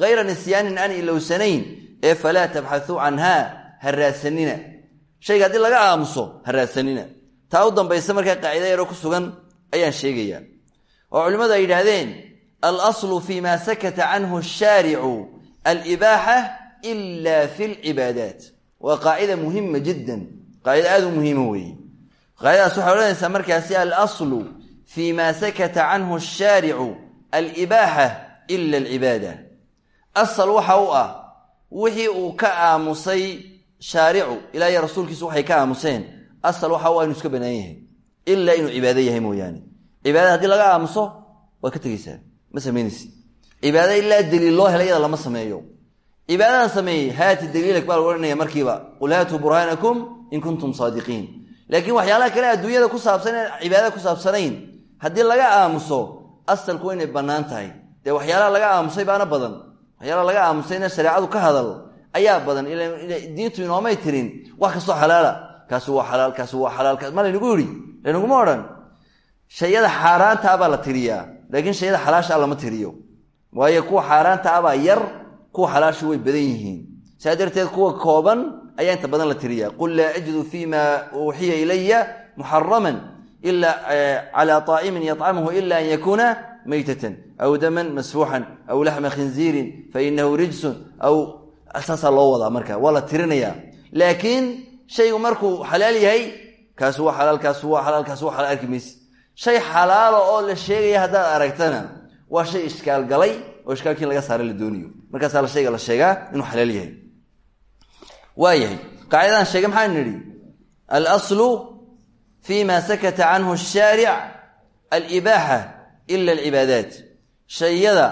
Hayra nisyaanin aan ilowsanayn ee falaa tabxauu canhaa ha raadsanina. Shayga haddii laga aamuso ha raadsanina. Taa u dambaysa markaa qaacida yaroo ku sugan ayaan sheegayaa. Oo culimmadu ay yidhaahdeen alaslu fi ma sakata canhu ashaaricu alibaaxa ila fi lcibaadaat waa qaacida muhima jiddan. Qaacida aada u muhiima weeye qaacidadaas waxay odhanaysaa markaasi alaslu fi ma sakata canhu ashaaricu alibaaxa ila alcibaada asal waxa u ah wixii uu ka aamusay shaaricu ilaa iyo rasuulkiisu waxay ka aamuseen. Asal waxa u ah inu iska banaan yahay ilaa inuu cibaado yahay mooyaane. Cibaadada haddii laga aamuso waa ka tegeysaa ma samaynaysid cibaado ilaa daliil loo helay iyada lama sameeyo. Cibaadadan sameeyey haati daliilak baa lagu odhanaya markiiba. Qul haatuu burhaanakum in kuntum saadiqiin laakiin waxyaalaha kale adduunyada ku saabsan cibaadada ku saabsanayn haddii laga aamuso asalku inay bannaan tahay. Dee waxyaalaha laga aamusay baana badan. Waxyaala laga aamusayna shareecadu ka hadal ayaa badan. Diintu inoomay tirin wax kastoo xalaala. Kaasi waa xalaal kaasi waa xalaal. Ma laynagu yidhi? Laynaguma odhan? Shayada xaaraanta abaa la tiriyaa. Laakiin shayada xalaasha a lama tiriyo. Waayo kuwa xaaraanta abaa yar kuwa xalaashu way badan yihiin. Saa darteed kuwa kooban ayaa inta badan la tiriyaa. Qul laa ajidu fima uuxiya ilaya muxaraman ila calaa طaa'imin yطcamhu ila an yakuuna maytatan aw daman masfuuxan aw laxma khinziirin fainahu rijsun aw saasaa loo wadaa marka. Waa la tirinayaa. Laakiin shaygu markuu xalaal yahay kaasi waa xalaal kaasi waa xalaal kaasi waa xalaal arki shay xalaala oo la sheegaya haddaad aragtana waa shay ishkaal galay oo ishkaalkii laga saara la doonayo markaasaa la shayga la sheegaa inuu xalaal yahay waa yahay qaacidadan sheegay maxaan nidhi? Alaslu fi ma sakata canhu ashaaric alibaaxa ila alcibaadaat shayada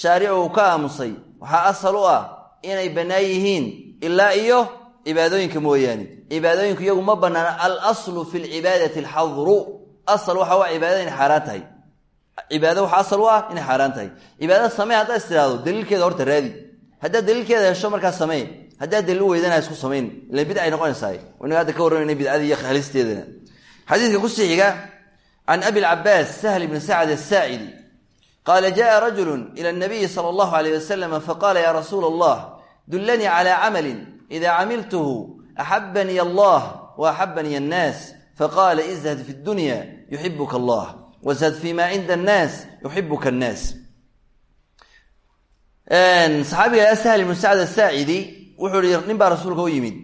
shaaricu uu ka aamusay waxaa asal u ah inay bannaan yihiin ilaa iyo cibaadooyinka mooyaane. Cibaadooyinku iyagu ma bannaana alaslu fi lcibaadati alxadru. Asal waxa waa cibaadada inay xaaraan tahay. Cibaado waxa asal u ah inay xaaraan tahay. Cibaadada samee haddaad is tidhaahdo daliilkeeda horta raadi. Haddaad daliilkeeda hesho markaas samee haddaa daliil u weydana isku samayn ila bidcay noqonaysaa inaga hadda ka warramayna bidcadii iyo halisteedana xadiidka ku siixiga can abi lcabaas sahl ibni sacd asaacidi qaala jaءa rajulu ila nabiyi sala allahu alayh wasalam faqaala ya rasuula allah dullanii calaa camalin idaa camiltuhu axabanii allah wa axabanii annaas faqaala izhad fi dunya yuxibuka allah washad fi ma cinda annaas yuxibuka annaas. Saxaabiga sahl ibnu sacd asaacidi wuxuu ihi nin baa rasuulka u yimid.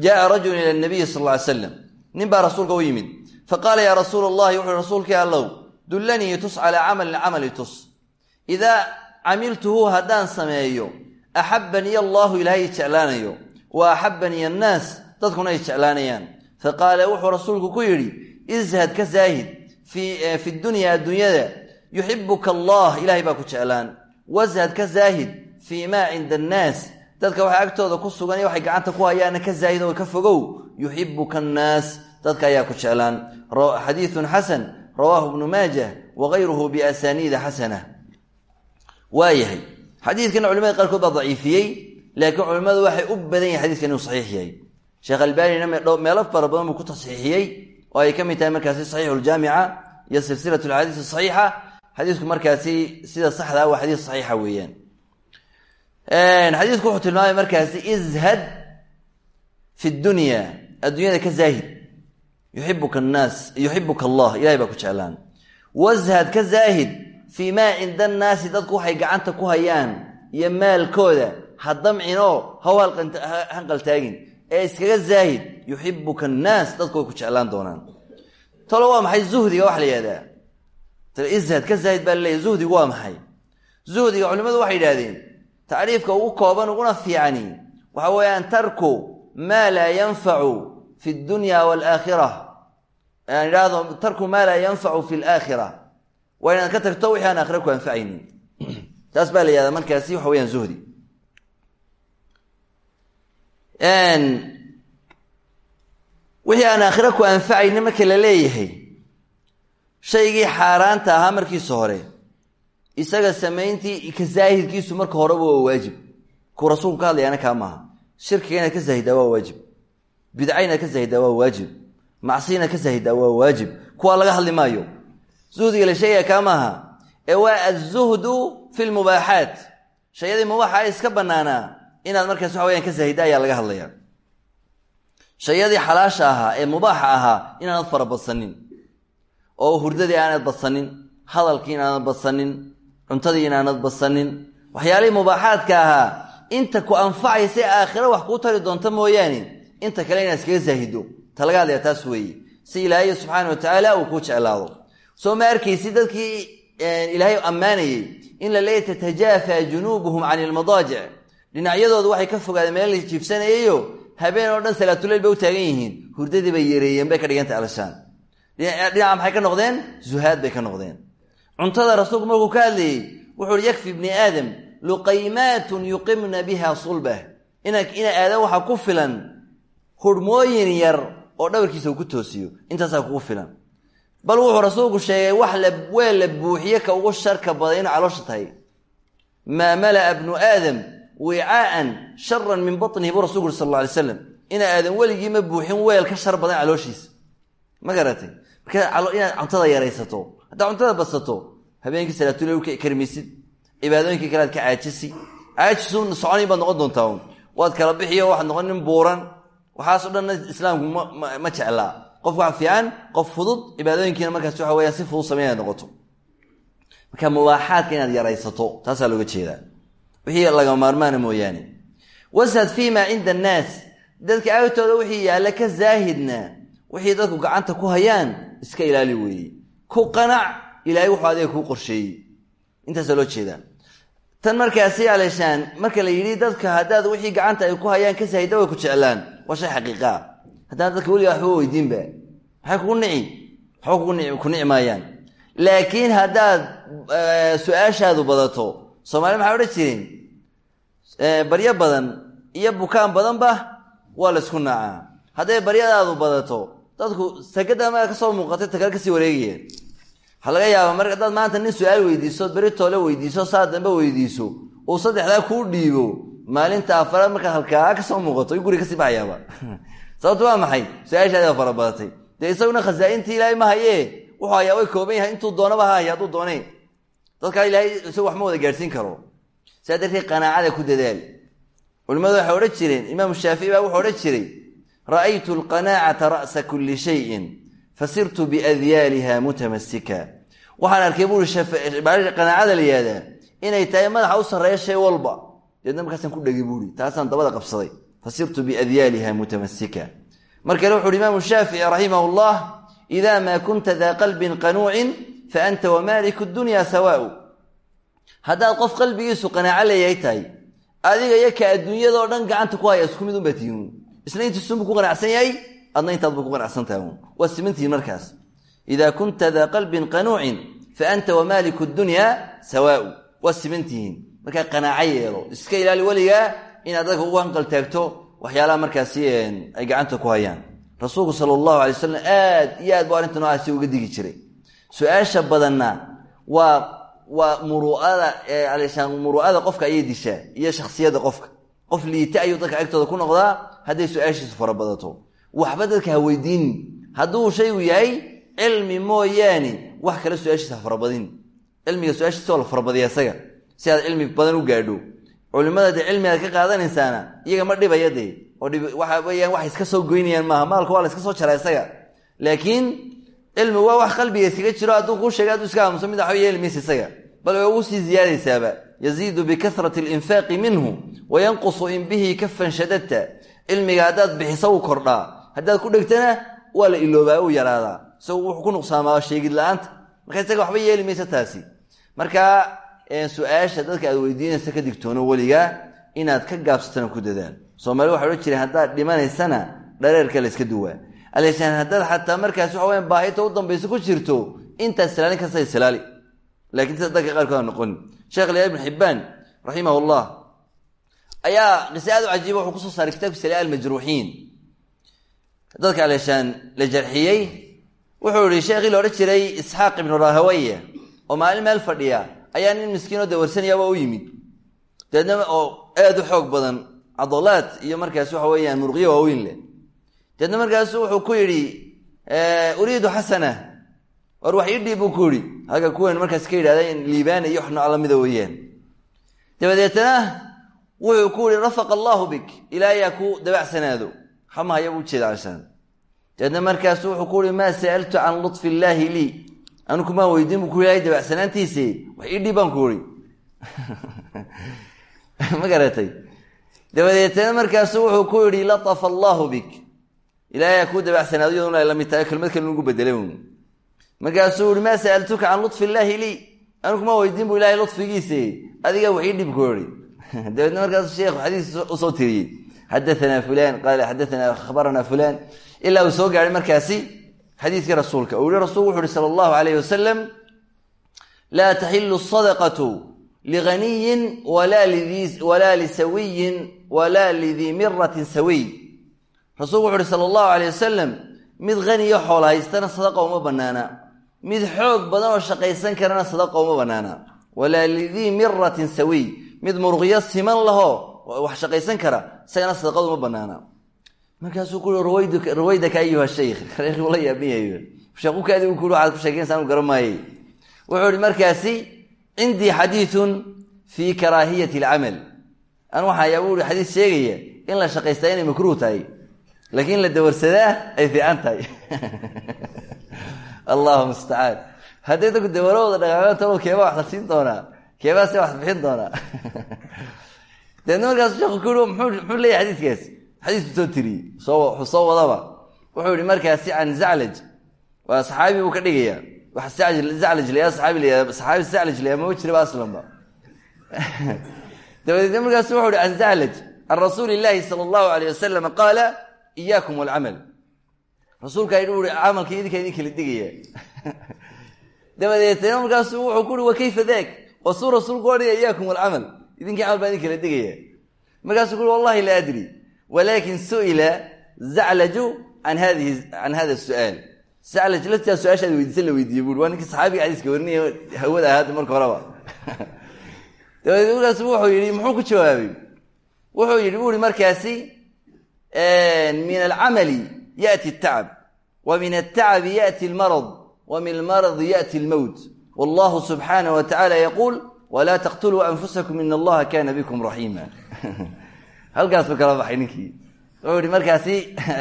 Jaءa rajulu ila nabiyi sal ly slam nin baa rasuulka u yimid. Faqaala yaa rasuula allahi wuxuuhi rasuulkii allow dullanii tus calaa camalin camali tus idaa camiltuhu haddaan sameeyo axabanii allahu ilaahay jeclaanayo wa axabanii annaas dadkuna ay jeclaanayaan. Faqaala wuxuu rasuulku ku yidhi ishad ka zaahid fi dunya adduunyada yuxibuka allah ilahay baa ku jeclaan. Washad ka zaahid fii maa cinda annaas dadka waxa agtooda ku sugan waxay gacanta ku hayaana ka zaahid oo ka fogow yuxibuka annaas. Dadka ayaa ku jeclaan. Xadiidun xasan rawaahu ibnu maajah wagayruhu biasaniida xasana. Waa yahay xadiidkana culimada qaarkood baa daciifiyey laakiin culimmadu waxay u badan yahin xadidkan inuu saxiix yahay. Sheekh albanina meelo fara badan buu ku tasxiixiyey oo ay ka mid tahay markaasi saxiixu ljaamica iyo silsilat alxadiis saxiixa. Xadiisku markaasi sida saxdaa waa xadiis saxiixa weeyaan xadiisku wuxuu tilmaamay markaasi izhad fi dunya adduunyada ka zaahid. Yuxibuka annaas yuxibuka allah ilahay baa ku jeclaan. Washad ka zaahid fii maa cinda annaasi dadku waxay gacanta ku hayaan iyo maalkooda ha damcinoo haw hanqaltaagin ee iskaga zaahid yuxibuka annaas dadku way ku jeclaan doonaan. Talo waa maxay? Zuhdiga waxa la yihahdaa ishad ka zaahid baa laleeyahy zuhdigu maxay? Zuhdiga culimmadu waxay yidhahdeen tacriifka ugu kooban uguna fiicani waxa weeyaan tarku maa laa yanfacu fi dunya walaakhira aan idhaahdo tarku maa laa yanfacu fi laakhira waa inaad ka tagto wixii aan aakhira ku anfacaynin. Taas baa la yihahdaa markaasi waxa weyaan zuhdi. Wixii aan aakhira ku anfacaynin marka la leeyahay shaygii xaaraanta ahaa markiisa hore isaga samayntii ka zaahidkiisu marka horeba waa waajib. Kuu rasuulku ka hadlayaana kaa ka zaahidaa waa waajib. Bidca ka zaahidaa waa waajib. Macsi inaad ka zaahidaa waa waajib. Kuwaa laga hadli maayo. Zuhdiga la sheegaya kaa maaha. Ee waa azuhdu fi lmubaaxaat shayadii mubaaxa a iska banaanaa inaad markaas waxa weyaan ka zaahida ayaa laga hadlaya. Shayadii xalaasha ahaa ee mubaaxa ahaa inaanad fara badsanin. Oo hurdadii aanad badsanin. Hadalkii inaanad badsanin cuntadii inaanad badsanin waxyaalihii mubaaxaadka ahaa inta ku anfacaysa aakhiro wax kuu tari doonta mooyaane inta kale inaad iskaga zaahido. Ta laga taas weeye. Si ilaahay subxaana wa tacaala uu kuu jeclaado. Soo ma arkaysi dadkii ilaahay ammaanayey in la leeya tatajaafa junuubuhum can ilmadaajic dhinacyadoodu waxay ka fogaadeen meel la jiibsanayayo habeen oo dhan salaatuleyl bay u taagan yihiin. Hurdadii bay yareeyeen bay ka dhigantay alshaan dhinaca maxay ka noqdeen? Zuhaad bay ka noqdeen cuntada rasuulku markuu ka hadlayey wuxuu uhi yakfi bni aadam luqaymaatun yuqimna biha sulbah. Ina aadan waxaa ku filan hurhmooyin yar oo dhabarkiisa uu ku toosiyo intaasaa kugu filan. Bal wuxuu rasuulku sheegay wax la weel la buuxiye ka ugu sharka baday inuu caloosha tahay. Maa mala'a bnu aadam wicaa'an sharan min batnihi buu rasulku uri sal alla alay slam ina aadan weligii ma buuxin weel ka shar badan calooshiisa ma garatay? Marka inaad cuntada yaraysato haddaad cuntada badsato habeenkii salaatule ka karmisid cibaadooyinkii kale ka caajisi. Caajisu soconayn baad noqon doontaa waad kala bixiyo waxaad noqon nin buuran. Waxaasoo dhanna islaamku ma jeclaa. Qof wax fiican qof fudud cibaadooyinkiina markaas waxa weyaan si fudud samey inaad noqoto. Marka mubaaxaadka inaad yaraysato taasaa looga jeedaa. Wixii laga maarmaana mooyaane. Wasad fii maa cinda annaas. Dadka agtooda wixii yaalla ka zaahidna wixii dadku gacanta ku hayaan iska ilaali weeye ku qanac ilaahay wuxuu adiga kuu qorsheeyey. Intaasaa loo jeedaa tan markaasi aleeshaan marka la yidhi dadka haddaad wixii gacanta ay ku hayaan ka saahidda way ku jeclaan. Waa shay xaqiiqaa haddaan dadka weligaa waxba weydiinba maxay kugu nici waxba ku nici maayaan laakiin haddaad su'aashaadu badato soomaalida maxay odhan jireen? Baryo badan iyo bukaan badanba waa la isku naacaa. Hadday baryadaadu badato dadku sagada ma ka soo muuqatay takale ka sii wareegayeen. Waxaa laga yaaba mar haddaad maanta nin su'aal weydiiso beri toole weydiiso saa dambe weydiiso uu saddexdaa kuu dhiibo maalinta afaraad markaad halkaa ka soo muuqato i guri ka sii baxayaaba. Sababto waa maxay? Su'aashaadi baa farabadatay dee isaguna khasaaintii ilaahay ma haye wuxuu hayaa way kooban yahay intuu doonaba ha haya hadduu dooneen dadkaa ilaahay isagu wax ma wada gaadhsiin karo. Sidaa darteed qanaacada ku dadaal. Culimmadu waxay odhan jireen imaamu shaafici baa wuxuu odhan jiray ra'aytu alqanaacata ra'sa kulli shayin fasirtu biadyaaliha mutamasika waxaan arkay buuri qanaacada la yihahdaa inay tahay madaxa u sarreeya shay walba. Deedna markaasaan ku dhegi buuri taasaan dabada qabsaday. Fasirtu biadyaaliha mutamasika mar kale wuxu uhi imaamu shaafici raximah llah ida maa kunta daa qalbin qanuucin fa anta wamaaliku dunya sawaau haddaad qof qalbigiisu qanaaco leeyahay tahay adiga iyo ka adduunyadao dhan gacanta ku haya isku isna intiisunbu ku qanacsan yahay adna intaadba ku qanacsan tahay un waa simantihiin markaas. Ida kunta daa qalbin qanuucin fa anta wamaaliku dunya sawaau. Waa simantihiin markaa qanaaco yeelo. Iska ilaali weligaa inaad dadka ugu hanqal taagto waxyaalaha markaasi ay gacanta ku hayaan. Rasuulku sala allahu alay wasalam aad iyo aad bu arrinta noocaasi uga digi jiray. Su'aasha badanna waa waa muruada muru'ada qofka ayay dishaa iyo shaksiyadda qofka. Qof liita ayuu dadka agtooda ku noqdaa hadday su'aashiisu farabadato waxba dadka ha weydiinin hadduu shaygu yahay cilmi mooyaane wax kale su'aashiisa ha farabadin cilmiga su'aashiisa isaga si aad cilmi badan u gaadho. Culimada dee cilmigaad ka qaadanaysaana iyaga ma dhibaya dee. Oo waxa weyaan wax iska soo goynayaan maaha. Maalka waa iska soo isaga. Laakiin cilmi waa wax qalbiga iskaga jiro hadduu kuu sheegay hadduu iska aamuso mid waxba isaga. Bal way ugu sii ziyaadaysaaba. Yaziidu bikasrati alinfaaqi minhu wayanqusu in bihi kafan shadadta cilmiga haddaad bixiso u kordhaa. Haddaad ku dhegtana waa la iloobaa u yaraadaa isagu wuxuu ku nuqsaamaa sheegid la'aanta. Marka isaga waxba yeeli maysa taasi. Marka su'aasha dadka aad weydiinaysa ka digtoono weligaa inaad ka gaabsatana ku dadaal. Soomaalida waxa odhan jireen haddaad dhimanaysana dhareerka la iska duwaa. Alshaan haddaad xataa markaas waxa weyan baahita u dambaysa ku jirto intaad silaalin kasta isilaali lakiin sida dadka qaarkood noqonin sheekh liyaa ibn xibbaan raximah ayaa qise aad u cajiiba wuxuu ku soo saaray kitabka salaa almajruuxiin. Dadka aleshaan la jarxiyey wuxuu yihi sheekhii la odhan jiray isxaaq ibnu rahawaya oo maalin meel fadhiya ayaa nin miskiinoo dawarsanaya waa u yimid. Deedna oo aad u xoog badan cadolaad iyo markaas waxa weeyaan muruqyo waaweyn leh. Deedna markaasu wuxuu ku yidhi uriidu xasana. War wax ii dhiib buu ku yidhi halka kuwan markaas ka yidhahdeen liibaana iyo wax nooc lamida weeyaan wuxuu ku yihi rafaqa allaahu bik. Ilaayaa ku dabacsanaado xamahaya buu ujeeda cashaan deedna markaasu wuxuu ku yihi maa sa'altu can lutfi illaahi lii anigu maan weydiin buu ku ilaahay dabacsanaantiise wax ii dhiib baan ku yihi ma garatay? Dabadeetana markaasu wuxuu ku yidhi latafa allaahu bik. Ilaahayaa kuu dabacsanaado iyaduna ay la mid tahay kelmad kale nugu bedela markaasuu yihi maa sa'altuka can lutfi illaahi lii anigu ma weydiin bu ilahay lutfigiise adiga wax ii dhib yihi dabeedna markaasu sheekhu xadiis u soo tiriyey xadaanaa fulan qaala xadaanaa akhbarana fulan ilaa uu soo gaadhay markaasi xadiiskii rasuulka uu yihi rasulku wuxu uhi sala allahu alayh wasalam laa taxilu sadaqatu liganiyin walaa lisawiyin walaa lidii miratin sawiy rasuulku wuxu uhi sala allahu alayh wasalam mid haniyo xoola haystana sadaqa uma banaana mid xoog badan oo shaqaysan karana sadaqa uma banaana walaa lidii miratin sawiy mid muruqyo siman lahoo wax shaqaysan kara isagana sadaqadu ma banaana markaasuu ku rawaydaka ayuha shaykh la yaabinyayo sheekukaadi ku waxaad ku sheekeynaysa anu garan maayey. Wuxuu ihi markaasi cindii xadiidun fii karaahiyati alcamal. Anu waxaa yaa xadiis sheegaya in la shaqaystaa inay makruuh tahay laakiin la dawarsadaa ay fiican tahay. Allahu mustacaan hadday dadku dawarahooda dhaqaaqantalo keebaa wax la siin doonaa keebaa se wax bixin doonaa deedna markaas sheeku ku i muxuu leeyahy xadiiskaas xadiisku soo tiriyey soo soo wadaba. Wuxuu yihi markaasi can zaclaj waa saxaabi buu ka dhigaya wax zaclaj la saaabi la saxaabi zaclaj la mama jiraba aslanba dabadeedna markaasu wuxu uhi can zaclaj can rasuuli illaahi sala allahu alayh wasalam qaala iyaakum walcamal rasuulka yidhi ui camalka idinkaa idin kala digaya. Dabadeetna markaasu wuxuu ku uhi wa kayfa daak oo suu rasuulku odhaya iyaakum alcamal idinkii camal baa idin kala degaya markaasuu kuui wallahi la adri. Walaakin su'ila zaclaju an hadihi can hada su'aal. Zaclaj laftiaa su'aashaad weydiisa la weydiiye buui waa ninkii saxaabiga xadiiska warinaya hawada ahaada marka horeba. Dabadeed markaasu wuxuu yihi muxuu ku jawaabay? Wuxuu yihi buuri markaasi min alcamali yaati atacab wa min atacabi yaati almarad wa min almaradi yaati almowt wallahu subxaanaه wa tacala yaquul wlaa taqtuluu anfusakum in allaha kana bikum raxiima halkaasuu kala baxay ninkii wuxuu yihi markaasi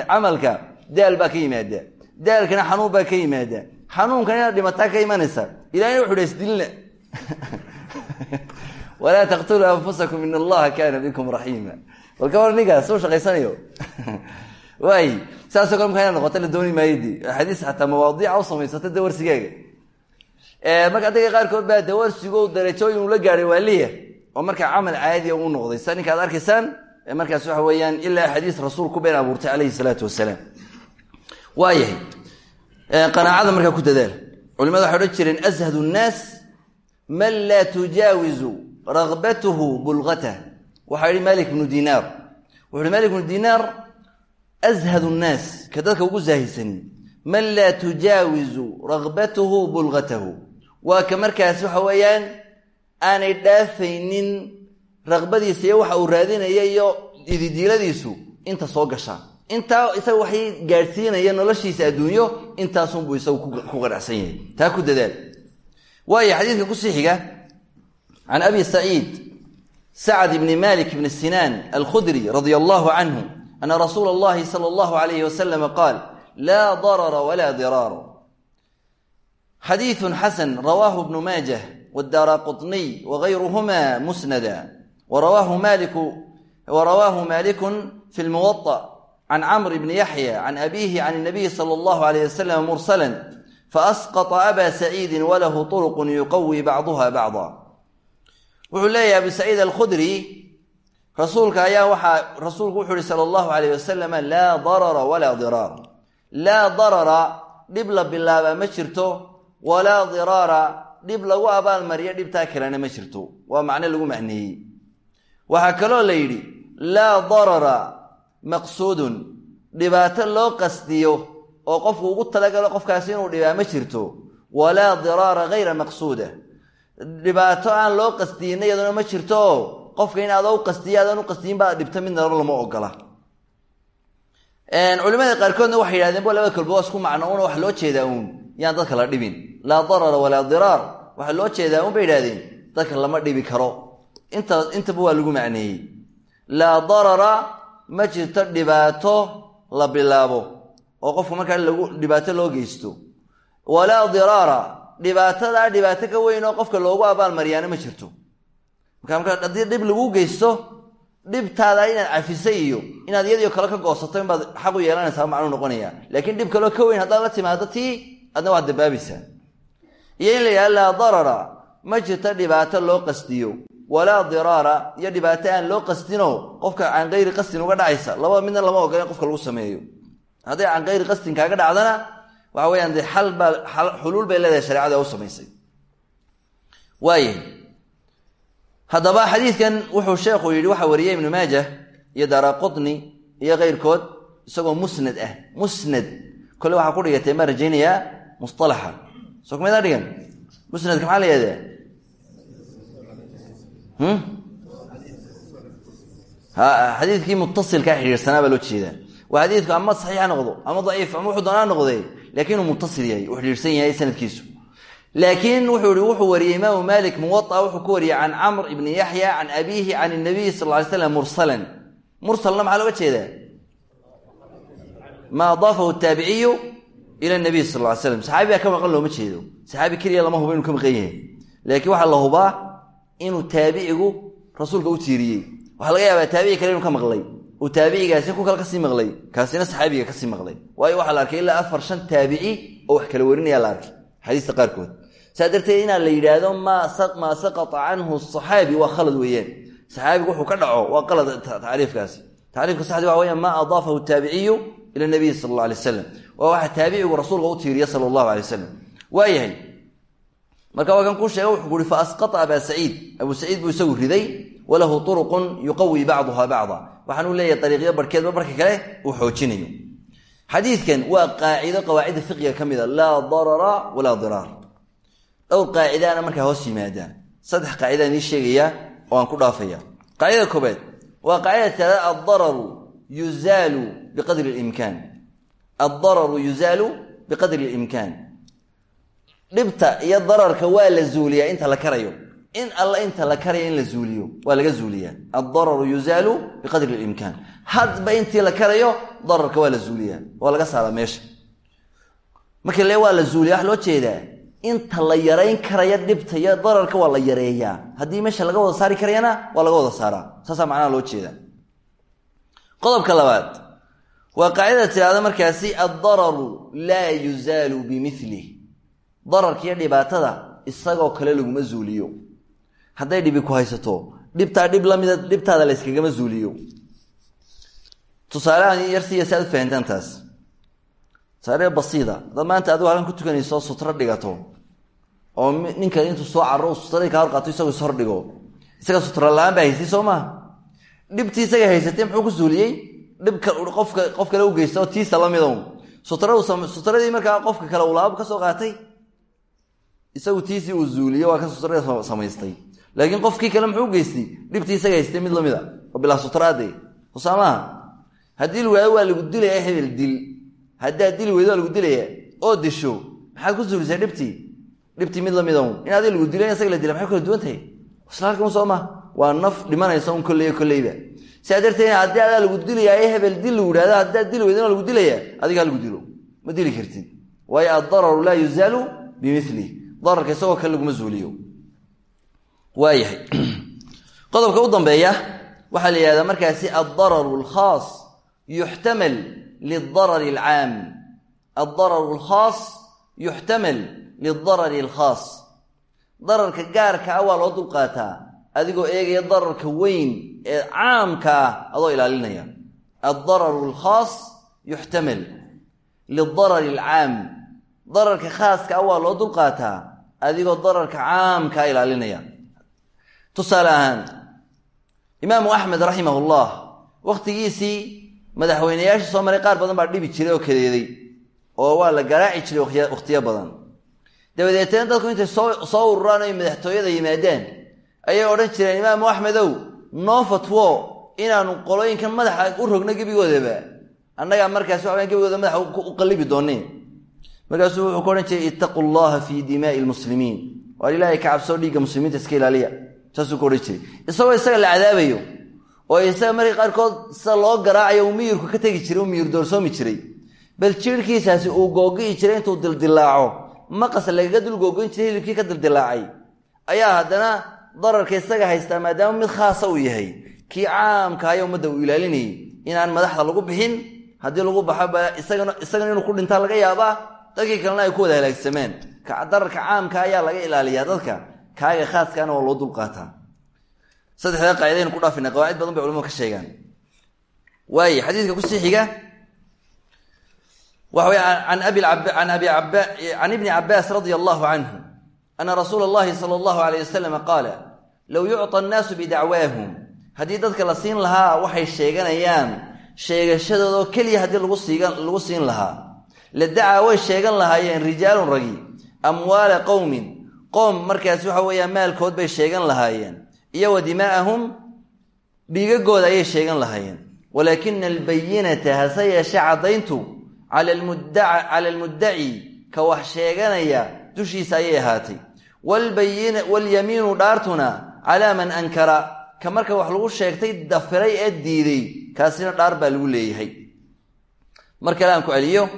camalka daal baa ka yimaada daalkana xanuun baa ka yimaada xanuunkan inaad dhimataa ka imanaysa ilahina wuxu hi isdilna walaa taqtuluu anfusakum in allaha kana bikum raxiima bal ka war ninkaas suu shaqaysanayo waay saasoo kale markaa ina noqota la dooni u samaysata dawarsigaaga marka adaga qaarkood baa dawarsigo darajooyin ula gaadhay waa liya oo markaa camal caadiya u noqday. Sa ninka ad arkaysaan markaas waxa weeyaan ilaa xadiis rasuul ku been abuurtay calayhi salaatu wasalaam. Waayahay qanaacada markaa ku dadaal. Culimada waxay jireen ashadu nnaas man laa tujaawizu ragbatuhu bulgatah waxaa yihi malik bnu dinaar. Wuxu uhi malik bnu dinaar ashadu nnaas ka dadka ugu zaahidsanin man laa tujaawizu ragbatuhu bulgatahu waa ka markaas waxa weeyaan aanay dhaafaynin raqbadiisa iyo waxa uu raadinaya iyo ididiiladiisu inta soo gashaa intaa isaga waxay gaadhsiinaya noloshiisa adduunyo intaasunbuu isagu ku qanacsan yahay. Taa ku dadaal. Waayo xadiidka ku sii xiga can abi saciid sacd bni malik bni sinaan alkhudri radia allahu canhu ana rasuula allahi sala allahu alayhi wasalama qaal laa darara walaa diraara xadiiثu xasan rawaahu bnu maajah wdaara quطniy wagayruhuma musnada warawaahu maliku fi lmuwaطأ can camr bni yaxya can abihi can الnabiyi salى اllahu alayh wasalam mursala faasqطa aba saciidi walahu طurq yuqawi bacduha bacda wuxuu leeyahay abu saciid alkhudri rasuulka ayaa waxaa rasuulku wuxu uhi sala allahu alayh wasalam laa darara walaa diraar laa darara dhib la bilaabaa ma jirto walaa diraara dhib lagu abaalmariyo dhibtaa kalena ma jirto waa macno lagu macneeyey waxaa kaloo la yidhi laa darara maqsuudun dhibaato loo qasdiyo oo qofku ugu talagalo qofkaasi inuu dhibaa ma jirto walaa diraara hayra maqsuuda dhibaato aan loo qasdiyinna iyaduna ma jirto qofka in aadoo u qasdiya aadaan u qasdiyin baa dhibta midna lama ogola culimada qaarkoodna waxay yidhahdeen bo laba kalba waa isku macno wax loo jeedaa yaan dadka la dhibin. Laa darara walaa diraar waxaa loo jeedaa uun bay yidhahdeen dadka lama dhibi karo. Inta intaba waa lagu macneeyey. Laa darara ma jirto dhibaato la bilaabo. Oo qofka markaa dhibaato loo geysto. Walaa diraara dhibaatadaa dhibaato ka weyn oo qofka loogu abaalmariyaana ma jirto. Marka dhib lagu geysto dhibtaada inaad cafisay iyo inaad iyadiio kale ka goosato inbaad xaq u yeelanaysaa macnuu noqonaya laakiin dhib kaloo ka weyn haddaad la timaado tii adna waad dabaabaysaa iyo in la yidhaha laa darara ma jirto dhibaato loo qasdiyo walaa diraara iyo dhibaato aan loo qasdinoo qofka can kayri qasdin uga dhacaysa. Labada midna lama ogola in qofka lagu sameeyo. Hadday can kayri qasdin kaaga dhacdana waxa weyaan dee xal baa xuluul bay leedahay shareecada u samaysay. Waayahay haddaba xadiidkan wuxuu sheekhu yidhi waxaa wariyey ibnu maajah iyo daara qutni iyo keyrkood isagoo musnad ah musnad. Kole waxaa ku dhigatay maa rajaynayaa musalaxa soo kumaydaa dhigan musnadka maxaa la yihahdaa xadiidkii mutasilkaa xidhiirsanaa baa loo jeedaa waa xadiidku ama saxiix ha noqdo ama daciif ama wuxuu doonaa noqdee laakiin uu mutasil yahay uu xidhiirsan yahay sanadkiisu laakiin wuxuu i wuxuu wariyey imaamu malik muwaa wuxuu ka wariyey can camr ibni yaxya can abiihi can nabiy sal ly slam mursalan mursalna maxaa looga jeedaa ma adaafahu taabiciyu ila nabiy sal ly slam saxaabigaa ka maqan looma jeedo saxaabi keliya lama hubo inuu ka maqan yahay waxaa la hubaa inuu taabicigu rasuulka u tiiriyey waxaa laga yaabaa taabici kale ka maqlay uu taabicigaasi ku kale ka sii maqlay kaasina saxaabiga ka sii maqlay waayo waxaa la arkay ilaa afar shan taabici oo wax kala warinaya la arkay xadiista qaarkood saa darteed inaan la yidhaahdo maa saqata canhu saxaabi waa khalad weeyaan saxaabigu wuxuu ka dhaco waa qalad tacriifkaasi tacriifka saxdi waxa weya maa adaafahu taabiciyu ila nabiy sala alla alay waa waxa taabicigu rasuulka u tiiriya sala allahu alay wasalam waayahay marka waa kan kuu wuxuu kuhi fa asqata abaa saciid. Abuu buu isagu riday walahu turuqun yuqawi bacduha bacda. Waxaan uu leeyahay ariiqyo barhkeedba barka kale uu xoojinayo. Xadiidkan waa qaacido qawaacidda fiqiga ka mida laa darara walaa diraar dhowr qaacidaana markaa hoos yimaadaan saddex qaacidaan ii sheegaya oo aan ku dhaafaya. Qaacidada koobaad waa qaacida tirada addararu yuzaalu biqadri limkaan addararu yuzaalu biqadri limkaan dhibta iyo dararka waa la zuuliyaa inta la karayo. In alla inta la karaya in la zuuliyo waa laga zuuliyaa. Addararu yuzaalu biqadri limkaan hadba intii la karayo dararka waa la zuuliyaa. Waa laga saaraa meesha. Marka le waa la zuuliya wax loo jeedaa. Inta la yarayn karaya dhibta iyo dararka waa la yareeyaa. Haddii meesha laga wada saari karayana waa laga wada saaraa. Saasaa macnaha loo jeeda qodobka waa qaacida tidhahda markaasi addararu laa yuzaalu bimilih dararka iyo dhibaatada isagoo kale laguma zuuliyo. Hadday dhibi ku haysato dhibtaa dhib lamida dhibtaada la yskagama zuuliyo. Tusaalehan yarsiya si aad u fahantaan taas. Tusaale basiida dad maanta adigu halkan ku tukanayso sutro dhigato oo ninka intuu soo carro sutradii ka horqaato isagoo is hordhigo isaga sutra la'aan baa haystay soo maha dhibtii isaga haysatay muxuu ku suuliyey dhibka qofka qof kale u geysta tiisa la mido sutradii markaa qofka kale ulaab ka soo qaatay isagu tiisii uu zuuliye waa ka sutradii samaystay. Laakiin qofkii kale muxuu geystay? Dhibtii isaga haystay mid la mid a oo bilaa sutraade usaa maaha haddii la waa lagu dilaya hebel dil haddaad dili weydo lagu dilaya oo disho maxaad ku zuulisaa dhibtii? Dhibtii mid la mid un in adi lagu dilo isaga la dila maxay kala duwan tahay islaalkama soo ma. Waa naf dhimanaysa un kolley kolleyba sidaa darteed haddii adaa lagu dilayaa hebel dil lagu yidhahda haddaad dili weydana lagu dilaya adiga lagu dilo. Ma dili kartid. Waayo addararu laa yuzaalu bimilih dararka isagoo kale laguma zuuliyo. Waayahay. Qodobka u dambeeya waxaa la yidhahdaa markaasi addararu alkhaas yuxtamal lidarari alcaam. Addararu alkhaas yuxtamal lidarari alkhaas. Dararka gaarka ah waa loo dulqaataa adigoo eegaya dararka weyn ee caamka ah adoo ilaalinaya. Addararu alkhaas yuxtamal lidarari alcaam. Dararka khaaska ah waa loo dulqaataa adigoo dararka caamkaa ilaalinaya. Tusaale ahaan imaamu axmed raximah ullah wakhtigiisii madaxweyneyaashii soo qaar badan baa dhibi jiray oo kadeeday oo waa la garaaci jiray wakhtiyo badan. Dabadeetna dadku intay soo ururaan o madaxtooyada yimaadaan ayay odhan jireen imaamu axmedow noo fatwo inaanu qolooyinkan madaxa u rogno gebigoodaba annagaa markaas waxawan gebigooda madaxa u qallibi dooneen markaasuu wuxuu ku odhan jiray ittaqu llaha dimaai lmuslimiin. Waar ilaahay ka cabsoo dhiigga muslimiinta iska ilaaliya. Saasuu ku odhan jiray. Isagoo isaga la cadaabayo oo isaga markii qaarkood sida loo garaacayo uu ka tegi jiray uu doorsoomi jiray. Bal jiirhkiisaasi uu googi'i jiray intuu dildilaaco maqas lagaga dul googoyn jiray hilibkii ka dildilaacay ayaa haddana dararka isaga haystaa maadaama mid khaasa uu yahay. Kii caamkahayo ummadda uu ilaalinayay inaan madaxda lagu bixin haddii lagu baxo isagana inuu ku dhintaa laga yaabaa dadkii kalena ay ku wada halaagsamaan dararka caamka ayaa laga ilaaliyaa dadka. Kaaga khaaskaana waa loo dulqaataa saddexdaa qaacidaynu ku dhaafina qawaacid badan bay culamadu ka sheegaan. Waaye xadiidka ku sii xiga waxa wey an abi can ibni cabaas radia allahu canhu ana rasuula allahi sala allahu alayh wasalam qaala low yucطa annaasu bidacwaahum haddii dadka la siin lahaa waxay sheeganayaan sheegashadoodaoo keliya haddii lagu siin lahaa la dacaa way sheegan lahaayeen rijaalun ragi amwaala qowmin qoom markaas waxa weeyaan maalkood bay sheegan lahaayeen iyo wa dimaa'ahum dhiigagooda ayay sheegan lahaayeen. Walaakina albayinata hase yeeshee caddayntu cala almuddaci ka wax sheeganaya dushiisa ayay ahaatay walyamiinu dhaartuna calaa man ankara ka marka wax lagu sheegtay dafiray ee diiday kaasina dhaar baa lagu leeyahay mar kale aan ku celiyo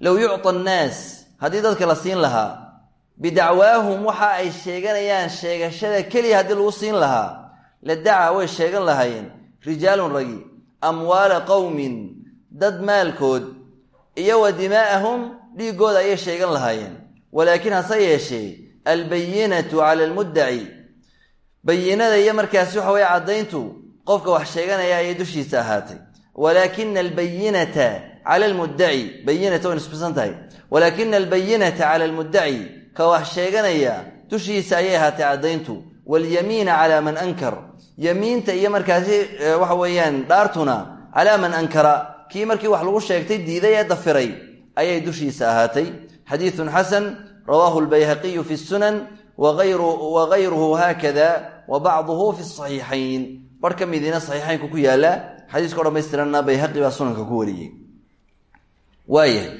low yucta annaas haddii dadka la siin lahaa bidacwaahum waxa ay sheeganayaan sheegashada keliya haddii lagu siin lahaa la dacaa way sheegan lahaayeen rijaalun ragi amwaala qowmin dad maalkood iyo wa dimaa'ahum dhiiggooda ayay sheegan lahaayeen walaakiin hase yeeshee albayinatu cala almuddaci. Bayinada iyo markaasi waxa weye caddayntu qofka wax sheeganaya ayay dushiisa ahaatay. Walaakina albayinata cala almuddaci bayinata way nisbisan tahay. Walaakina albayinata cala almuddaci ka wax sheeganaya dushiisa ayay ahaatay caddayntu. Walyamiina calaa man ankar. Yamiinta iyo markaasi waxa weeyaan dhaartuna calaa man ankara kii markii wax lagu sheegtay diiday ee dafiray ayay dushiisa ahaatay. Xadiidun xasan rawaahu lbayhaqiyu fi sunan wagayruhu haakada wa bacduhu fi saxiixayn bar ka midiina saxiixaynku ku yaalla xadiiskao dhamaystiranna bayhaqi baa sunanka ku wariyey waayahay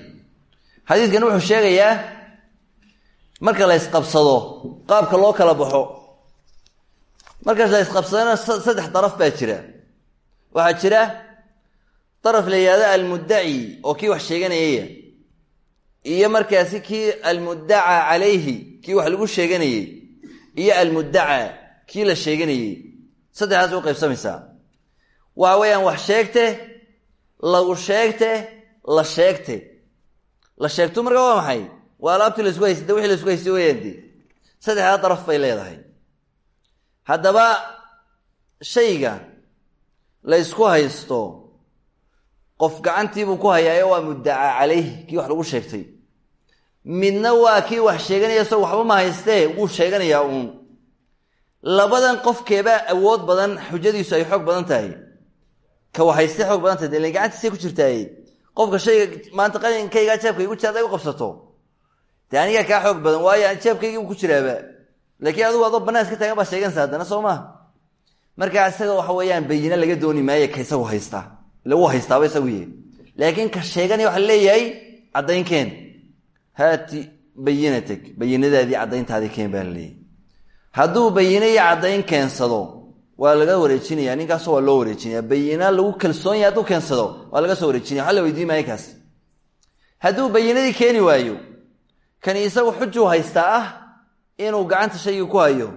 xadiidkan wuxuu sheegayaa marka la ysqabsado qaabka loo kala baxo markaas la ysqabsadana saddex daraf baa jira waxaa jira daraf la yihahdo almuddaci oo kii wax sheeganayaya iyo markaasi kii almuddaca calayhi kii wax lagu sheeganayey iyo almuddaca kii la sheeganayey. Saddexdaas u qaybsamaysaa. Waxa weeyaan wax sheegte lagu sheegte la sheegte. La sheegto markaa waa maxay? Waa alaabtii la isku haystay de wixii la isku haystay weyaan de saddexdaa daraf bay leedahay. Haddaba shayga la ysku haysto qof gacantiibuu ku hayaayo waa muddaca calayhi kii wax lagu sheegtay. Midna waa kii wax sheeganaya isagoo waxba ma haystee wuu sheeganayaa uun. Labadan qofkeebaa awood badan xujadiisu ay xoog badan tahay. Ka wax haystay xoog badan tahay de ilan gacantiisay ku jirtaaye qofka shayga maanta qalinkaygaa jeebka igu jira haday u qabsato. Dee anigaa kaa xoog badan waayo jeebkaygii ku jiraaba. Laakiin adigu adoo bannaan iska taagan baa sheeganaysa haddana soo maha markaa isaga waxa weeyaan bayina laga dooni maayo ka isagu haystaa ila wuu haystaaba isagu yahy laakiin ka sheeganaya waxa leeyahay caddaynkeen haati bayinatak bayinadaadii caddayntaadii keen baa la leeyahy hadduu bayine iyo caddayn keensado waa laga wareejinaya ninkaasoo waa loo wareejinaya bayina lagu kalsoon yahay hadduu keensado waa laga soo wareejinaya waxa la weydiin maayo kaas hadduu bayinadii keeni waayo kani isagu xujuu haystaa ah inuu gacanta shaygii ku hayo.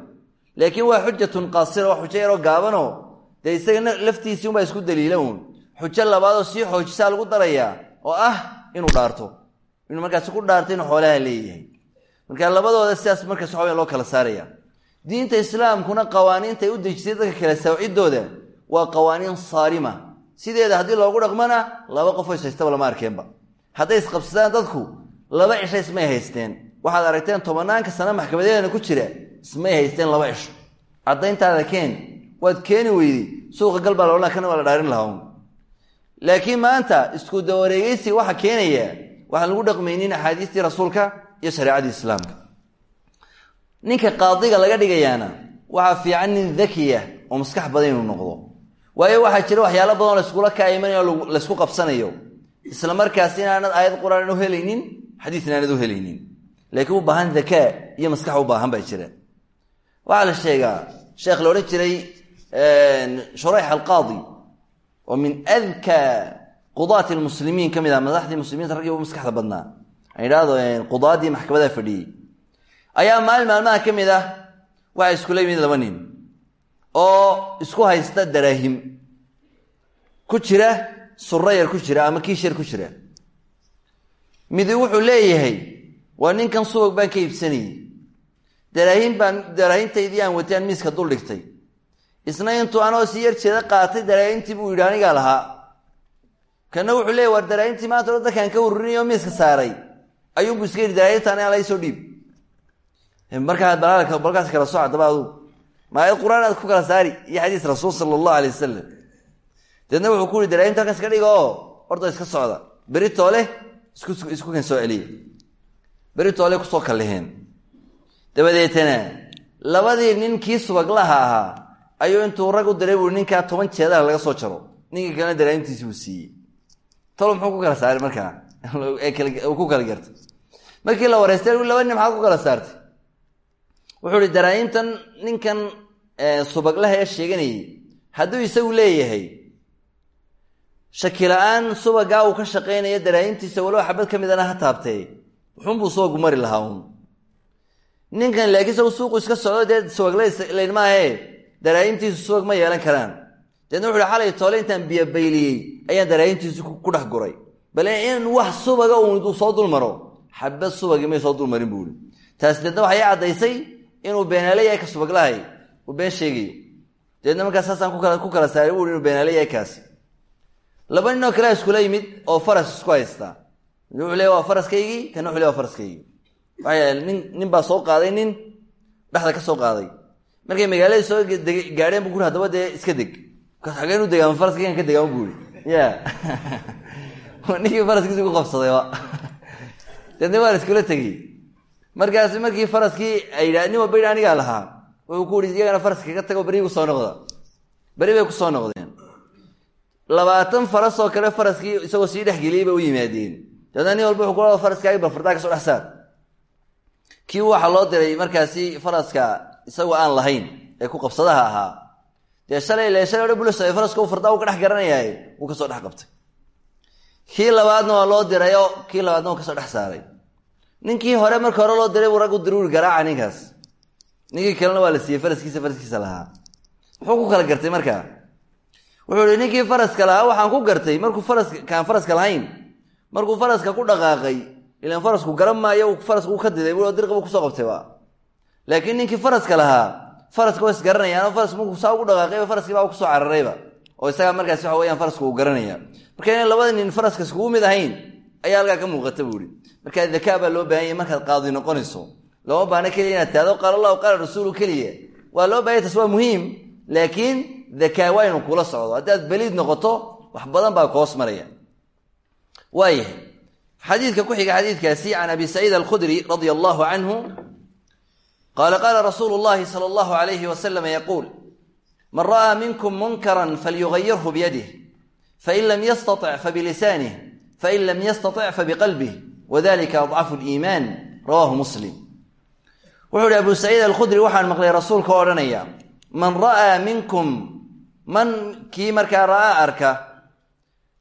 Laakiin waa xujatun qaasira waa xujo yaroo gaabanoo dee isaga unbaa isku daliila xujo labaadoo sii xoojisaa lagu darayaa oo ah inuu dhaarto. Inuu markaasi ku dhaarto inuu xoolaha leeyahay. Marka labadooda sidaas markaas waxa loo kala saaraya diinta islaamkuna qawaaniintay u dejisay dadka kale sawcidooda waa qawaaniin saarima sideeda haddii loogu dhaqmana laba qofoo ishaystaba lama arkeenba. Hadday isqabsadaan dadku laba cisho ismay haysteen. Waxaad aragteen tobanaanka sano maxkamadeedana ku jira ismay haysteen laba cisho caddayntaada keen waad keeni weydey suuqa galbaa loolaa kana waa la dhaarin lahaa laakiin maanta isku dawareegeysi waxa keenaya waxaan lagu dhaqmaynin axaadiistii rasuulka iyo shareecadii islaamka. Ninka qaadiga laga dhigayaana waxaa fiican nin dakiya oo maskax badan inuu noqdo. Waayo waxaa jira waxyaalo badanoo layskula kaaimanay oo laysku qabsanayo. Isla markaas inaanad aayad qur'aan u helaynin xadiis inaanad u helaynin. Laakiin u baahan dakaa iyo maskax u baahan baa jira waxaa la sheegaa sheekh la odhan jiray shurayx alqaadi oo min adka qudaati lmuslimiin ka mid ah madaxdii muslimiinta raggii u maskaxda badnaa. Aan idhaahdo qudaadii maxkamada fadhiyey. Ayaa maalin maalmaha ka mid ah waxaa iskula yimid laba nin oo isku haysta daraahim. Ku jira surayar ku jira ama kiishar ku jira. Midi wuxuu leeyahay waa ninkan subag baan ka iibsanayey daraahim baan daraahimtaydii aan watay aan miiska dul dhigtay isna intuu anoo si yar jeeda qaatay daraahimtii buu yidhi anigaa lahaa. Kana wuxuu leeyahy war daraahimtii maanta o dadkaan ka ururinay oo miiska saaray. Ayuunbu iska yidhi daraahimtaan aa laysoo dhiib markaa balkaas kala sooca daba adu maayad qur'aan aad ku kala saari? Iyo xadiis rasuul sala allahu alay wasalam deedna wuxuu ku yihi daraahimta halkan iska dhiga oo horta iska socda. Beri toole isku kan soo celiya beri toole ku soo kalliheen dabadeetana labadii nin kii subaglaha ahaa ayuu intuu rag u diray buui ninkaa toban jeedala laga soo jaro. Ninkii kalena daraahimtiisi buu siiyey. Tolo muxuu ku kala saaray markaa. Ku kala gartay. Markii la wareystay laba nin maxaad ku kala saartay? Wuxuu ihi daraahimtan ninkan subaglaha ee sheeganayay hadduu isagu leeyahay shakila-aan subagaa uu ka shaqaynaya daraahimtiisa walow xabad ka midana ha taabtee. Wuxuunbuu subagu mari lahaa uun. Ninkan laakiin isagu suuqu iska socdo dee subaglayn maahe daraahimtiisu subag ma yeelan karaan. Deedna wuxu xalay toole intaan biyobayliyey ayaan daraahimtiisu ku dhex guray. Bal in wax subaga uu soo dul maro xabad subagi may soo dulmarin buu taas deedna waxay caddaysay inuu beenaale yahay ka subaglahay uu been sheegayo deedna markaas saasaan ku kala saaray buu inuu beenaale yahay kaasi. Laba nin oo kale iskula yimid oo faras isku haystaa mid wuxuu leey waa faraskaygii kana wuxu le waa faraskaygii. Waxaa nin nin baa soo qaaday nin dhexda ka soo qaaday markay magaaladii soo gaadheen bu ku hadaba dee iska deg. Markaas xageen u degaama faraskaygan ka degaama buuri ya ninkii faraskiisi ku qabsadayba deedna waa la iskula tegey markaas markii faraskii ay yidha nin walba yidhi anigaa lahaa. Wuxuu ku yihi iyagana faraska kaga tago beri ku soo noqda beri bay ku soo noqdeen. Labaatan faras oo kale faraskii isagoo sii dhexgeliyey bay u yimaadeen. Daedna nin walba wuxuu ku faraskaagi bal fardaa ka soo dhex saar kii waxaa loo diray markaasi faraska isagoo aan lahayn ee ku qabsadaha ahaa. Dee shalay le shalay odhan bulis faraska fardaa u ka dhex garanayay wuu ka soo dhex qabtay. Kii labaadna waa loo dirayo kii labaadna wuu ka soo dhex saaray. Ninkii hore marka hore loo diray buu rag u diruuri garaaca ninkaas. Ninkii kalena waa la siiyey faraskiisa faraskiisa lahaa. Muxuu ku kala gartay markaa wuxuu ihi ninkii faraska lahaa waxaan ku gartay markuu faraska kaan faraska lahayn markuu faraska ku dhaqaaqay ilaan farasku garan maayo farasku u ka diday dirqibu ku soo qabtayba laakiin ninkii faraska lahaa faraska waa isgaranayaan faraska markuu saa ugu dhaqaaqayba faraskii baa ku soo cararayba. Oo isagaa markaas waxa weyaan farasku uu garanaya. Marka inay labada nin faraska iskugu mid ahayn ayaa halkaa ka muuqata buu ihi markaa dakaa baa loo baahan yahy markaad qaadi noqonayso. Looma baahna keliya inaad tahdo qaala allahu qaala rasuulu keliya. Waa loo bahanya taas waa muhiim laakiin dakaa waa inu kula socdo. Haddaad beliid noqoto wax badan baa koos maraya. Waayahay xadiidka ku xiga xadiidkaasi can abi saciid alkhudri radia allahu canhu qaala qaala rasuulu llahi sala allahu alayhi wasalama yaquul man ra'aa minkum munkaran falyugayirhu biyadih fain lam yastatic fabilisanih fain lam yastatic fabiqalbih wadalika adcafu liimaan rawahu muslim wuxuu ihi abu saciid alkhudri waxaan maqlay rasuulka o odhanaya man ra'aa minkum man kii markaa ra'aa arka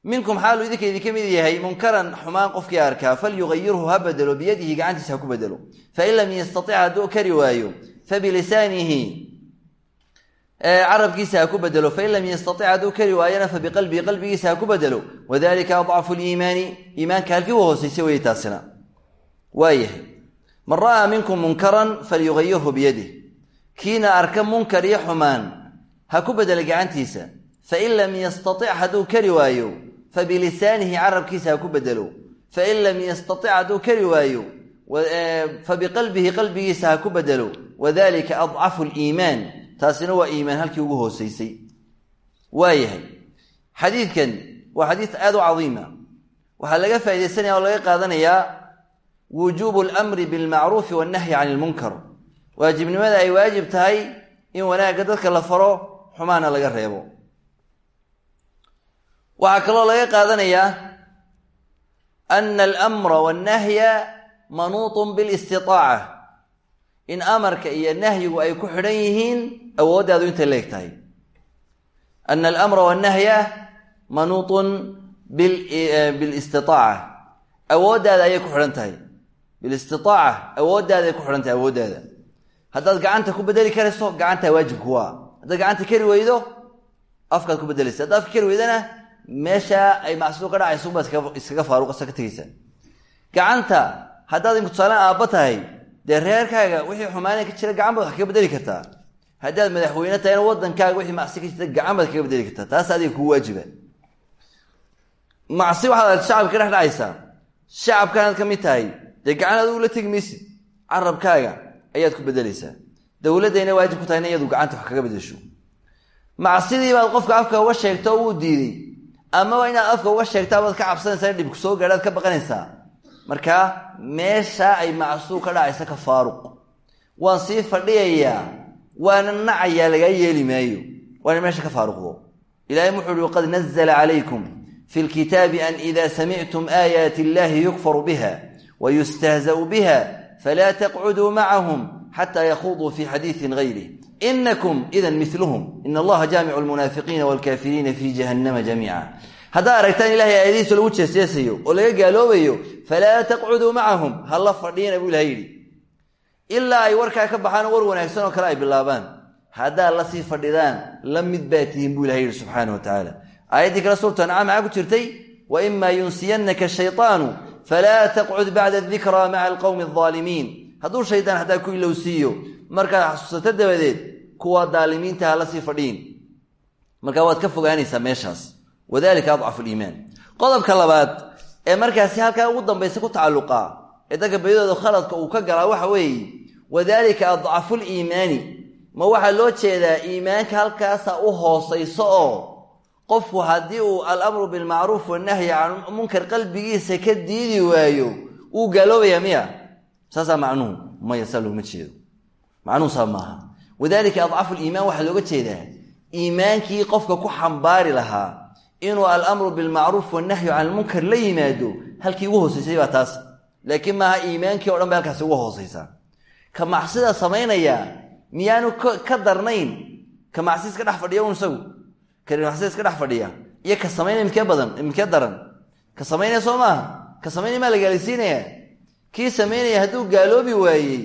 minkum xaaluu idinka idinka mid yahay munkaran xumaan qofkii arkaa falyugayirhu ha bedelo biyadihi gacantiisa ha ku bedelo. Fain lam yastatic hadduu kari waayo fabilisaanihi carabkiisa ha ku bedelo. Fain lam yastatic hadduu kari waayona fabiqalbihi qalbigiisa ha ku bedelo. Wadalika adcafu liimaani iimaanka halkii u hooseysay weye taasina. Waayahay man ra'aa minkum munkaran falyugayirhu biyadih kiina arka munkar iyo xumaan ha ku kari waayo fabilisaanihi carabkiisa ha ku bedelo fain lam yastatic hadduu kari waayo fabiqalbihi qalbigiisa ha ku bedelo wadalika adcafu liimaan taasina waa iimaan halkii ugu hooseysay waayahay xadiidkan waa xadiid aada u cadiima waxaa laga faaidaysanaya oo laga qaadanayaa wujuubu lmri bilmacruufi wannahyi can ilmunkar waajibnimada ay waajib tahay in wanaagga dadka la faro xumaana laga reebo waxaa kaloo laga qaadanayaa ana almra wannahya manuutun bilistitaaca in amarka iyo nahyigu ay ku xidhan yihiin awooddaadu intay leeg tahay. Ana alamra wannahya manuutun bilistitaaca awooddaada ayay ku xidhan tahay. Bilistitaaca awooddaadaay ku xidhan tahay awooddaada haddaad gacanta ku bedeli karayso gacantaa waajibku waa. Haddaad gacanta kari weydo afkaad ku bedelaysa. Haddaad afka kari weydana meeshaa ay macsidu ka dhacayso baad iskaga faaruqasa ka tegeysa. Gacanta haddaad inku tusaalaan aabba tahay dee reerkaaga wixii xumaana ka jira gacan baad wax kaga bedeli kartaa. Haddaad madaxweyne tahayna wadankaaga wixii macsi ka jirta gacan baad kaga bedeli kartaa. Taas adiga kuu waajiba. Macsi waxaad shacabka ka dhex dhacaysaa shacabkanaad ka mid tahay dee gacan adigu la tegi maysid. Ayaad ku bedelaysaa dowladdayna waajib ku tahayna iyadu gacanta wax kaga bedesho macsidii baad qofka afka uga sheegto wuu diiday amaba inaad afka uga sheegtaa baad ka cabsanaysaa dhibku soo gaadhaad ka baqanaysaa markaa meeshaa ay macsuur ka dhacaysa ka faaruq. Waan sii fadhiyayaa waana nacayaa lagaa yeeli maayo. Waana meesha ka faaruqdo. Ilahay wuxuu uhi qad nazla calaykum fi lkitaabi an ida samictum aayaati illahi yukfaru biha wayustahzau biha falaa taqcuduu macahum xata yakhuduu fi xadiiin gayrih inakum idan miluhum in allaha jaamicu lmunaafiqiina walkafiriina fi jahannama jamiica haddaa aragtaan ilahay aayadihiisa lagu jeesjeesayo oo laga gaaloobayo falaa taqcuduu macahum hala fadhiina buu ilahay ay warkaa ka baxaan war wanaagsan oo kale ay bilaabaan haddaad la sii fadhidaan la mid baa tihiin buu ilahay yidhi subxaana wa tacaala aayaddii kale suurta ancaam maxaa ku jirtay wa imaa yunsiyannaka shaytaanu falaa taqcud bacda dikraa maca alqowmi aldaalimiin hadduu shaydaan hataa ku ilowsiiyo markaad xasuusato dabadeed kuwa daalimiinta ha la sii fadhiin. Markaa waad ka fogaanaysaa meeshaas. Wadalika adcafu liimaan qodobka labaad ee markaasi halkaa ugu dambaysa ku tacalluqa ee dadka baydooda khaladka uu ka galaa waxa weeye wadalika adcafu liimaani ma waxaa loo jeedaa iimaanka halkaasa u hoosayso oo qofku haddii uu alamru bilmacruuf wanahyi can munkar qalbigiisa ka diidi waayo wuu gaaloobayaa miya saasaa macnuhu maya saa looma jeedo. Macnuhu saa maaha. Wadalika adcafu liimaan waxaa looga jeedaa iimaankii qofka ku xambaari lahaa inuu alamru bilmacruuf wanahyu can lmunkar la yimaado halkii ugu hoosaysay baa taas. Laakiin maaha iimaankii o dhan bay halkaasi uga hoosaysaa ka macsida samaynaya miyaanu ka darnayn ka macsi iska dhex fadhiya un isagu. Ka macsida iska dhex fadhiya. Iyo ka samaynaya midkee badan midkee daran. Ka samaynaya soo maaha? Ka samaynaya maa kii samaynaya hadduu gaaloobi waayey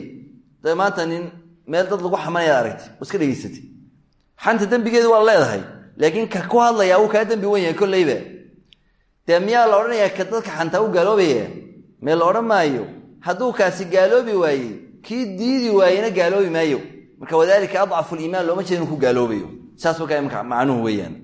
de maanta nin meel dad lagu xamanaya aragtay oo iska dhegaysatay xanta dembigeedu waa leedahay laakiin ka ku hadlayaa wuu kaa dembi wen yahay kolleyba dee ka dadka xantaa u gaaloobaya mee la odhan maayo? Hadduu kaasi gaaloobi waayey kii diidi waayena gaaloobi maayo. Marka wadalika adcafu liimaan looma jeeda inu ku gaaloobayo. Saas markaa macnuhu weeyaan.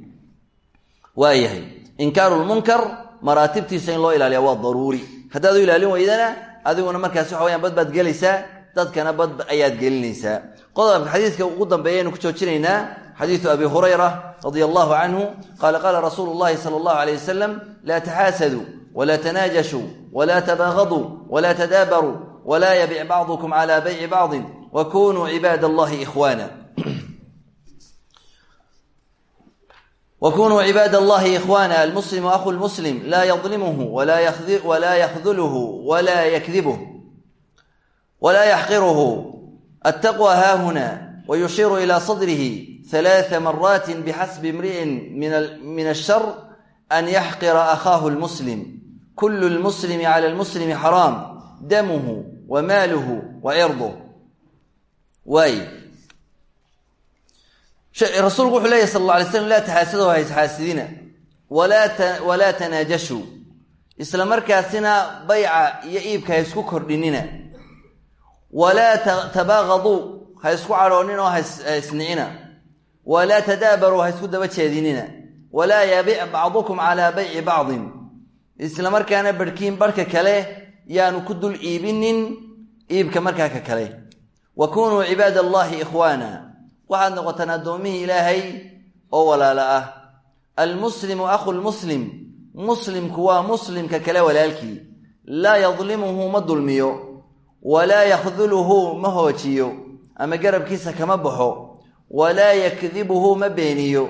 Waayahay inkaaru lmunkar maraatibtiisa in loo ilaaliya waa daruuri. Haddaad ilaalin weydana adiguna markaas waxa weyaan bad baad gelaysaa dadkana bad ayaad gelinaysaa. Qodobka xadiidka ugu dambeeyaynu ku joojinaynaa xadiidu abi hurayra radia allahu canhu qaala qaala rasuulu llahi sala allahu alayh wasalam laa taxaasaduu wla tanaajashuu wla tabaaqaduu wla tadaabaruu wla yabic bacdukum cala bayci bacdin wakunuu cibaad allahi ikhwaana wakunuu cibaad allahi ikhwaana almuslimu akhu lmuslim laa yadlimhu wala yakdulhu wala yakdibuh wla yaxqiruhu altaqwa haahuna wayushiru ila sadrihi halaaa maraati bixasbi imri'in min ashar an yaxqira akhaahu lmuslim kulu lmuslimi cala lmuslimi xaraam damuhu wa maaluhu wa cirduh waay rasuulku wuxuu leeyahy sal alla alay slam laa taxaasadoo ha isxaasidina walaa tanaajashuu. Isla markaasina bayca iyo iibka ha isku kordhinina. Walaa tabaaqaduu ha isku cadhoonin oo ha isnicina. Walaa tadaabaruu ha isku daba jeedinina. Walaa yabic bacdukum calaa bayci bacdin. Isla markaana barhkiin barhka kale yaanu ku dul iibinin iibka markaa ka kale. Wa kunuu cibaad allahi ikhwaana waxaad noqotaan addoommihii ilaahay oo walaalo ah. Almuslimu akhu lmuslim muslimku waa muslimka kale walaalkii. Laa yadlimuhu ma dulmiyo. Walaa yakduluhu ma hoojiyo. Ama garabkiisa kama baxo. Walaa yakdibuhu ma beeniyo.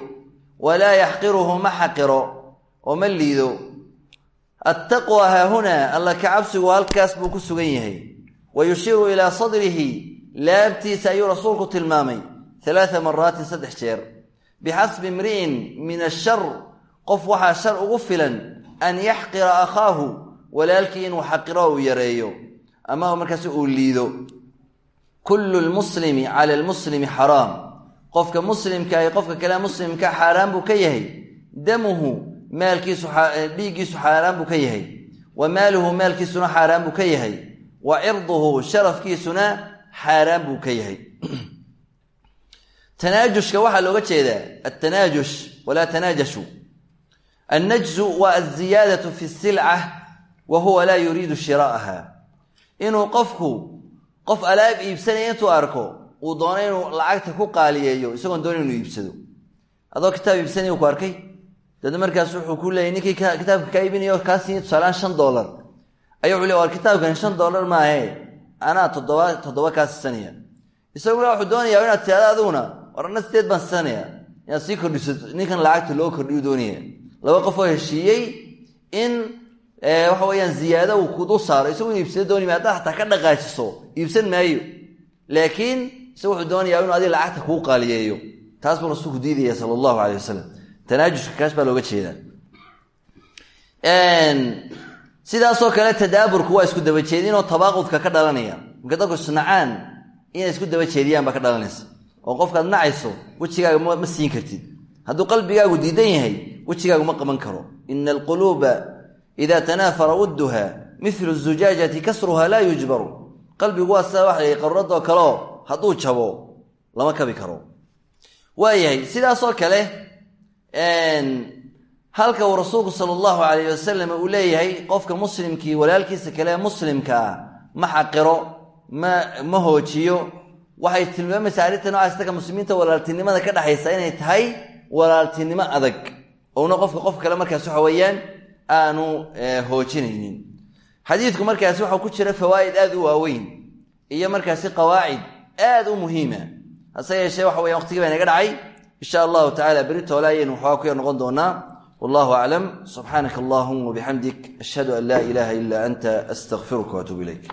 Walaa yaxqiruhu ma xaqiro. Oo ma liido. Attaqwa haahunaa alla ka cabsigu halkaas buu ku sugan yahay. Wa yushiru ilaa sadrihi. Laabtiisa ayuu rasuulku tilmaamay alaaa maraatin saddex jeer bixasbi imri'in min ashar qof waxaa shar ugu filan an yaxqira akhaahu walaalkii inuu xaqiro uu yareeyo ama markaas uu liido kullu lmuslimi cala lmuslimi xaraam qofka muslimka ay qofka kale muslimka xaaraan buu ka yahay damuhu maalkiisu dhiiggiisu xaaraan buu ka yahay wa maaluhu maalkiisuna xaaraan buu ka yahay wa cirduhu sharafkiisuna xaaraan buu ka yahay tanaajushka waxaa looga jeedaa altanaajush walaa tanaajashu annajzu waa alziyaadatu fi silca wa huwa laa yuriidu shiraa'aha inuu qofku qof alaab iibsanaya intuu arko uu doono inuu lacagta ku qaaliyeeyo isagoon doona inuu iibsado. Adoo kitaab iibsanaya ku arkay? Dad markaas wuxuu ku leeyay ninkii kitaabka kaa iibinayo kaa siiya tusaalaan shan dollar. Ayaa wuxuu le war kitaabkan shan dollar maahe. Anaa toddoba war anna sideed baan sisanaya inaad sii kordhisato ninkan lacagta loo kordhiyu doonaya laba qof oo heshiiyey in waxa weyaan ziyaado uu kudu saaro isagu in iibsado dooni ma haddaad ka dhaqaajiso. Iibsan maayo. Laakiin isagu wuxuu doonayaa inuu adiga lacagta kuu qaaliyeeyo. Taas buu rasuulku diidaya sala allahu caleyh wasalam tanaajushka kaas baa looga jeedaa. Sidaasoo kale tadaaburku waa isku dabajeedinoo tabaaqudka ka dhalanaya. Marka dadku isnacaan inay isku daba jeediyaan baa ka dhalanaysa oo qofkaad nacayso wejigaaga ma siin kartid. Hadduu qalbigaagu diidan yahay wejigaagu ma qaban karo. Ina alquluuba ida tanaafara wudduha milu zujaajati kasruha laa yujbaru. Qalbigu waa sida waxa qaruuradoo kaleo hadduu jabo lama kabi karo. Waayahay sidaasoo kale halka uu rasuulku sala allahu calayh wasalam uu leeyahay qofka muslimkii walaalkiisa kale muslimka ah ma xaqiro ma ma hoojiyo waxay tilmaamaysaa arrinta noocaas dadka muslimiinta walaaltinimada ka dhexaysa inay tahay walaaltinimo adag. Ouna qofka qof kale markaas waxa weeyaan aanu hoojinaynin. Xadiidku markaasi waxaa ku jira fawaa'id aada u waaweyn iyo markaasi qawaacid aada u muhiima. Hase yeeshee waxa weyan waqtigii baa inaga dhacay. Insha allahu tacala beri toole ayaynu waxoogaa ku yar noqon doonaa. Wallahu aclam. Subxaanaka allahuma wabixamdik ashhadu an laa ilaaha ila anta. Astaqfiruka waatuub ilayk